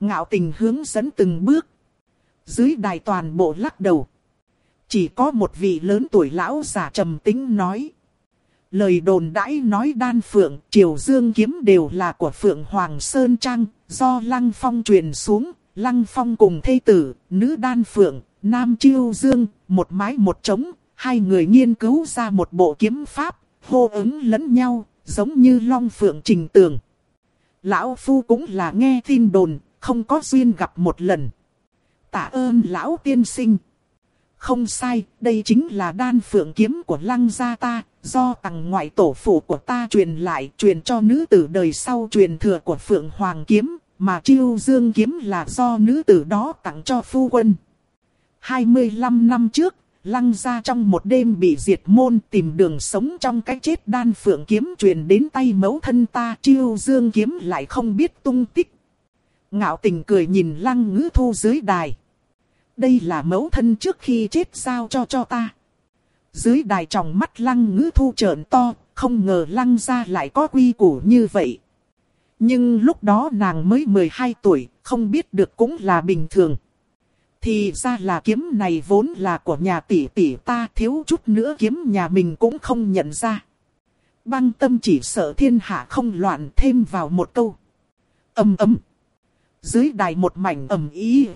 [SPEAKER 1] Ngạo tình hướng dẫn từng bước. Dưới đài toàn bộ lắc đầu. Chỉ có một vị lớn tuổi lão giả trầm tính nói. Lời đồn đãi nói đan phượng, triều dương kiếm đều là của phượng Hoàng Sơn Trang, do Lăng Phong truyền xuống. Lăng Phong cùng thê tử, nữ đan phượng, nam chiêu dương, một mái một trống, hai người nghiên cứu ra một bộ kiếm pháp, hô ứng lẫn nhau, giống như long phượng trình tường. Lão Phu cũng là nghe tin đồn, không có duyên gặp một lần. Tạ ơn lão tiên sinh. Không sai, đây chính là đan phượng kiếm của lăng gia ta, do tặng ngoại tổ phụ của ta truyền lại, truyền cho nữ tử đời sau truyền thừa của phượng hoàng kiếm, mà chiêu dương kiếm là do nữ tử đó tặng cho phu quân. 25 năm trước, lăng gia trong một đêm bị diệt môn tìm đường sống trong cái chết đan phượng kiếm truyền đến tay mẫu thân ta chiêu dương kiếm lại không biết tung tích. Ngạo tình cười nhìn lăng ngữ thu dưới đài. Đây là mẫu thân trước khi chết sao cho cho ta. Dưới đài tròng mắt lăng ngữ thu trợn to, không ngờ lăng gia lại có quy củ như vậy. Nhưng lúc đó nàng mới 12 tuổi, không biết được cũng là bình thường. Thì ra là kiếm này vốn là của nhà tỷ tỷ ta thiếu chút nữa kiếm nhà mình cũng không nhận ra. Băng tâm chỉ sợ thiên hạ không loạn thêm vào một câu. Âm ấm. Dưới đài một mảnh ầm ý.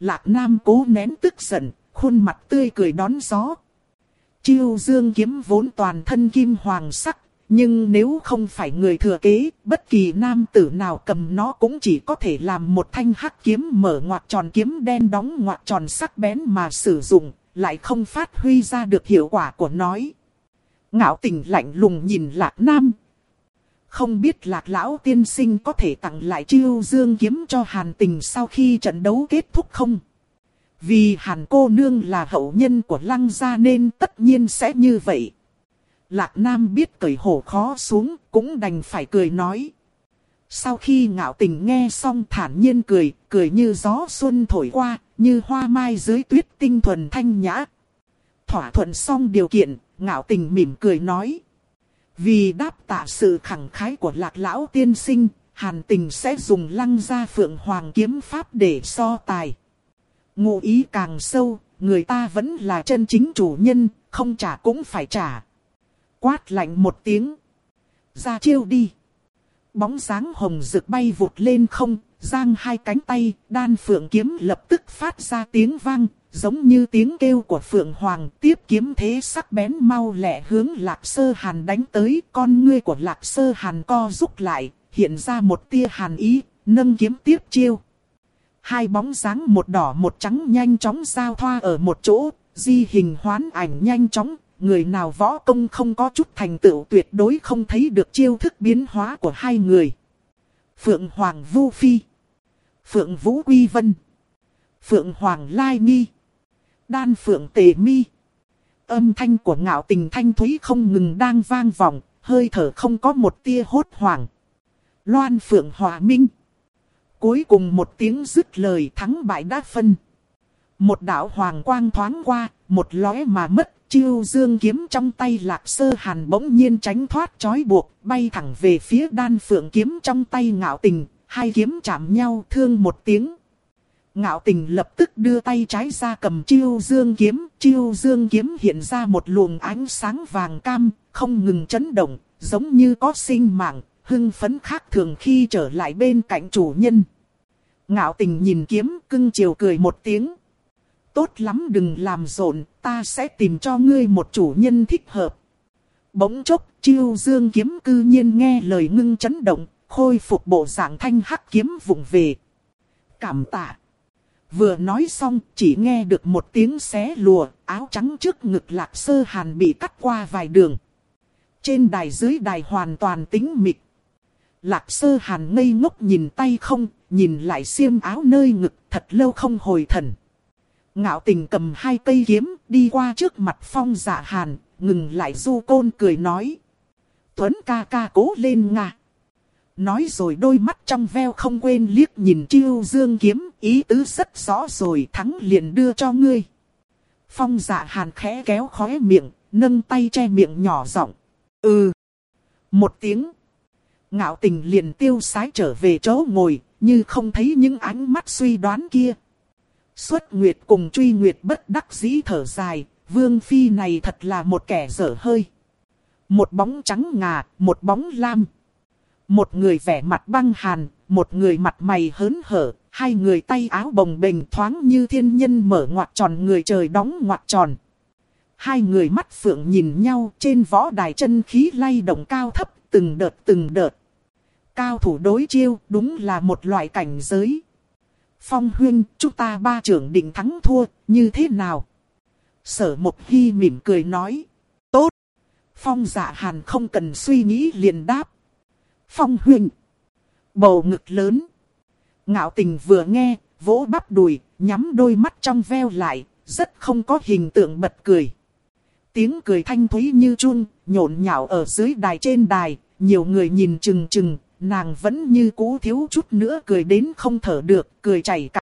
[SPEAKER 1] Lạc Nam cố nén tức giận, khuôn mặt tươi cười đón gió. Chiêu dương kiếm vốn toàn thân kim hoàng sắc, nhưng nếu không phải người thừa kế, bất kỳ nam tử nào cầm nó cũng chỉ có thể làm một thanh hắc kiếm mở ngoặt tròn kiếm đen đóng ngoặt tròn sắc bén mà sử dụng, lại không phát huy ra được hiệu quả của nói. Ngạo tình lạnh lùng nhìn lạc nam. Không biết lạc lão tiên sinh có thể tặng lại chiêu dương kiếm cho hàn tình sau khi trận đấu kết thúc không? Vì hàn cô nương là hậu nhân của lăng gia nên tất nhiên sẽ như vậy. Lạc Nam biết cởi hổ khó xuống, cũng đành phải cười nói. Sau khi ngạo tình nghe xong thản nhiên cười, cười như gió xuân thổi qua, như hoa mai dưới tuyết tinh thuần thanh nhã. Thỏa thuận xong điều kiện, ngạo tình mỉm cười nói. Vì đáp tạ sự khẳng khái của lạc lão tiên sinh, hàn tình sẽ dùng lăng gia phượng hoàng kiếm pháp để so tài. Ngụ ý càng sâu, người ta vẫn là chân chính chủ nhân, không trả cũng phải trả quát lạnh một tiếng. Ra chiêu đi. Bóng dáng hồng rực bay vụt lên không, giang hai cánh tay, đan phượng kiếm lập tức phát ra tiếng vang, giống như tiếng kêu của phượng hoàng tiếp kiếm thế sắc bén mau lẹ hướng lạc sơ hàn đánh tới, con ngươi của lạc sơ hàn co rút lại, hiện ra một tia hàn ý, nâng kiếm tiếp chiêu. Hai bóng dáng một đỏ một trắng nhanh chóng giao thoa ở một chỗ, di hình hoán ảnh nhanh chóng, người nào võ công không có chút thành tựu tuyệt đối không thấy được chiêu thức biến hóa của hai người. Phượng Hoàng Vu Phi Phượng Vũ Quy Vân Phượng Hoàng Lai Nghi Đan Phượng Tề Mi âm thanh của ngạo tình thanh thúy không ngừng đang vang vọng, hơi thở không có một tia hốt hoảng. Loan Phượng Hòa Minh. Cuối cùng một tiếng dứt lời thắng bại đã phân. Một đạo hoàng quang thoáng qua, một lóe mà mất, chiêu dương kiếm trong tay lạc sơ hàn bỗng nhiên tránh thoát trói buộc, bay thẳng về phía đan phượng kiếm trong tay ngạo tình, hai kiếm chạm nhau thương một tiếng. Ngạo tình lập tức đưa tay trái ra cầm chiêu dương kiếm, chiêu dương kiếm hiện ra một luồng ánh sáng vàng cam, không ngừng chấn động, giống như có sinh mạng, hưng phấn khác thường khi trở lại bên cạnh chủ nhân. Ngạo tình nhìn kiếm cưng chiều cười một tiếng. Tốt lắm đừng làm rộn, ta sẽ tìm cho ngươi một chủ nhân thích hợp. Bỗng chốc, chiêu dương kiếm cư nhiên nghe lời ngưng chấn động, khôi phục bộ dạng thanh hắc kiếm vụng về. Cảm tạ. Vừa nói xong, chỉ nghe được một tiếng xé lùa, áo trắng trước ngực lạc sơ hàn bị cắt qua vài đường. Trên đài dưới đài hoàn toàn tính mịch Lạc sơ hàn ngây ngốc nhìn tay không, nhìn lại xiêm áo nơi ngực thật lâu không hồi thần. Ngạo tình cầm hai cây kiếm, đi qua trước mặt phong dạ hàn, ngừng lại du côn cười nói. Tuấn ca ca cố lên nga. Nói rồi đôi mắt trong veo không quên liếc nhìn chiêu dương kiếm, ý tứ rất rõ rồi thắng liền đưa cho ngươi. Phong dạ hàn khẽ kéo khóe miệng, nâng tay che miệng nhỏ giọng. Ừ. Một tiếng. Ngạo tình liền tiêu sái trở về chỗ ngồi, như không thấy những ánh mắt suy đoán kia. Xuất Nguyệt cùng truy Nguyệt bất đắc dĩ thở dài, Vương Phi này thật là một kẻ dở hơi. Một bóng trắng ngà, một bóng lam. Một người vẻ mặt băng hàn, một người mặt mày hớn hở, hai người tay áo bồng bềnh thoáng như thiên nhân mở ngoặt tròn người trời đóng ngoặt tròn. Hai người mắt phượng nhìn nhau trên võ đài chân khí lay động cao thấp từng đợt từng đợt. Cao thủ đối chiêu đúng là một loại cảnh giới. Phong huyên, chúng ta ba trưởng định thắng thua, như thế nào? Sở Mộc Hy mỉm cười nói. Tốt. Phong dạ hàn không cần suy nghĩ liền đáp. Phong huyên. Bầu ngực lớn. Ngạo tình vừa nghe, vỗ bắp đùi, nhắm đôi mắt trong veo lại, rất không có hình tượng bật cười. Tiếng cười thanh thúy như chun, nhộn nhạo ở dưới đài trên đài, nhiều người nhìn chừng chừng, nàng vẫn như cũ thiếu chút nữa cười đến không thở được, cười chảy cả.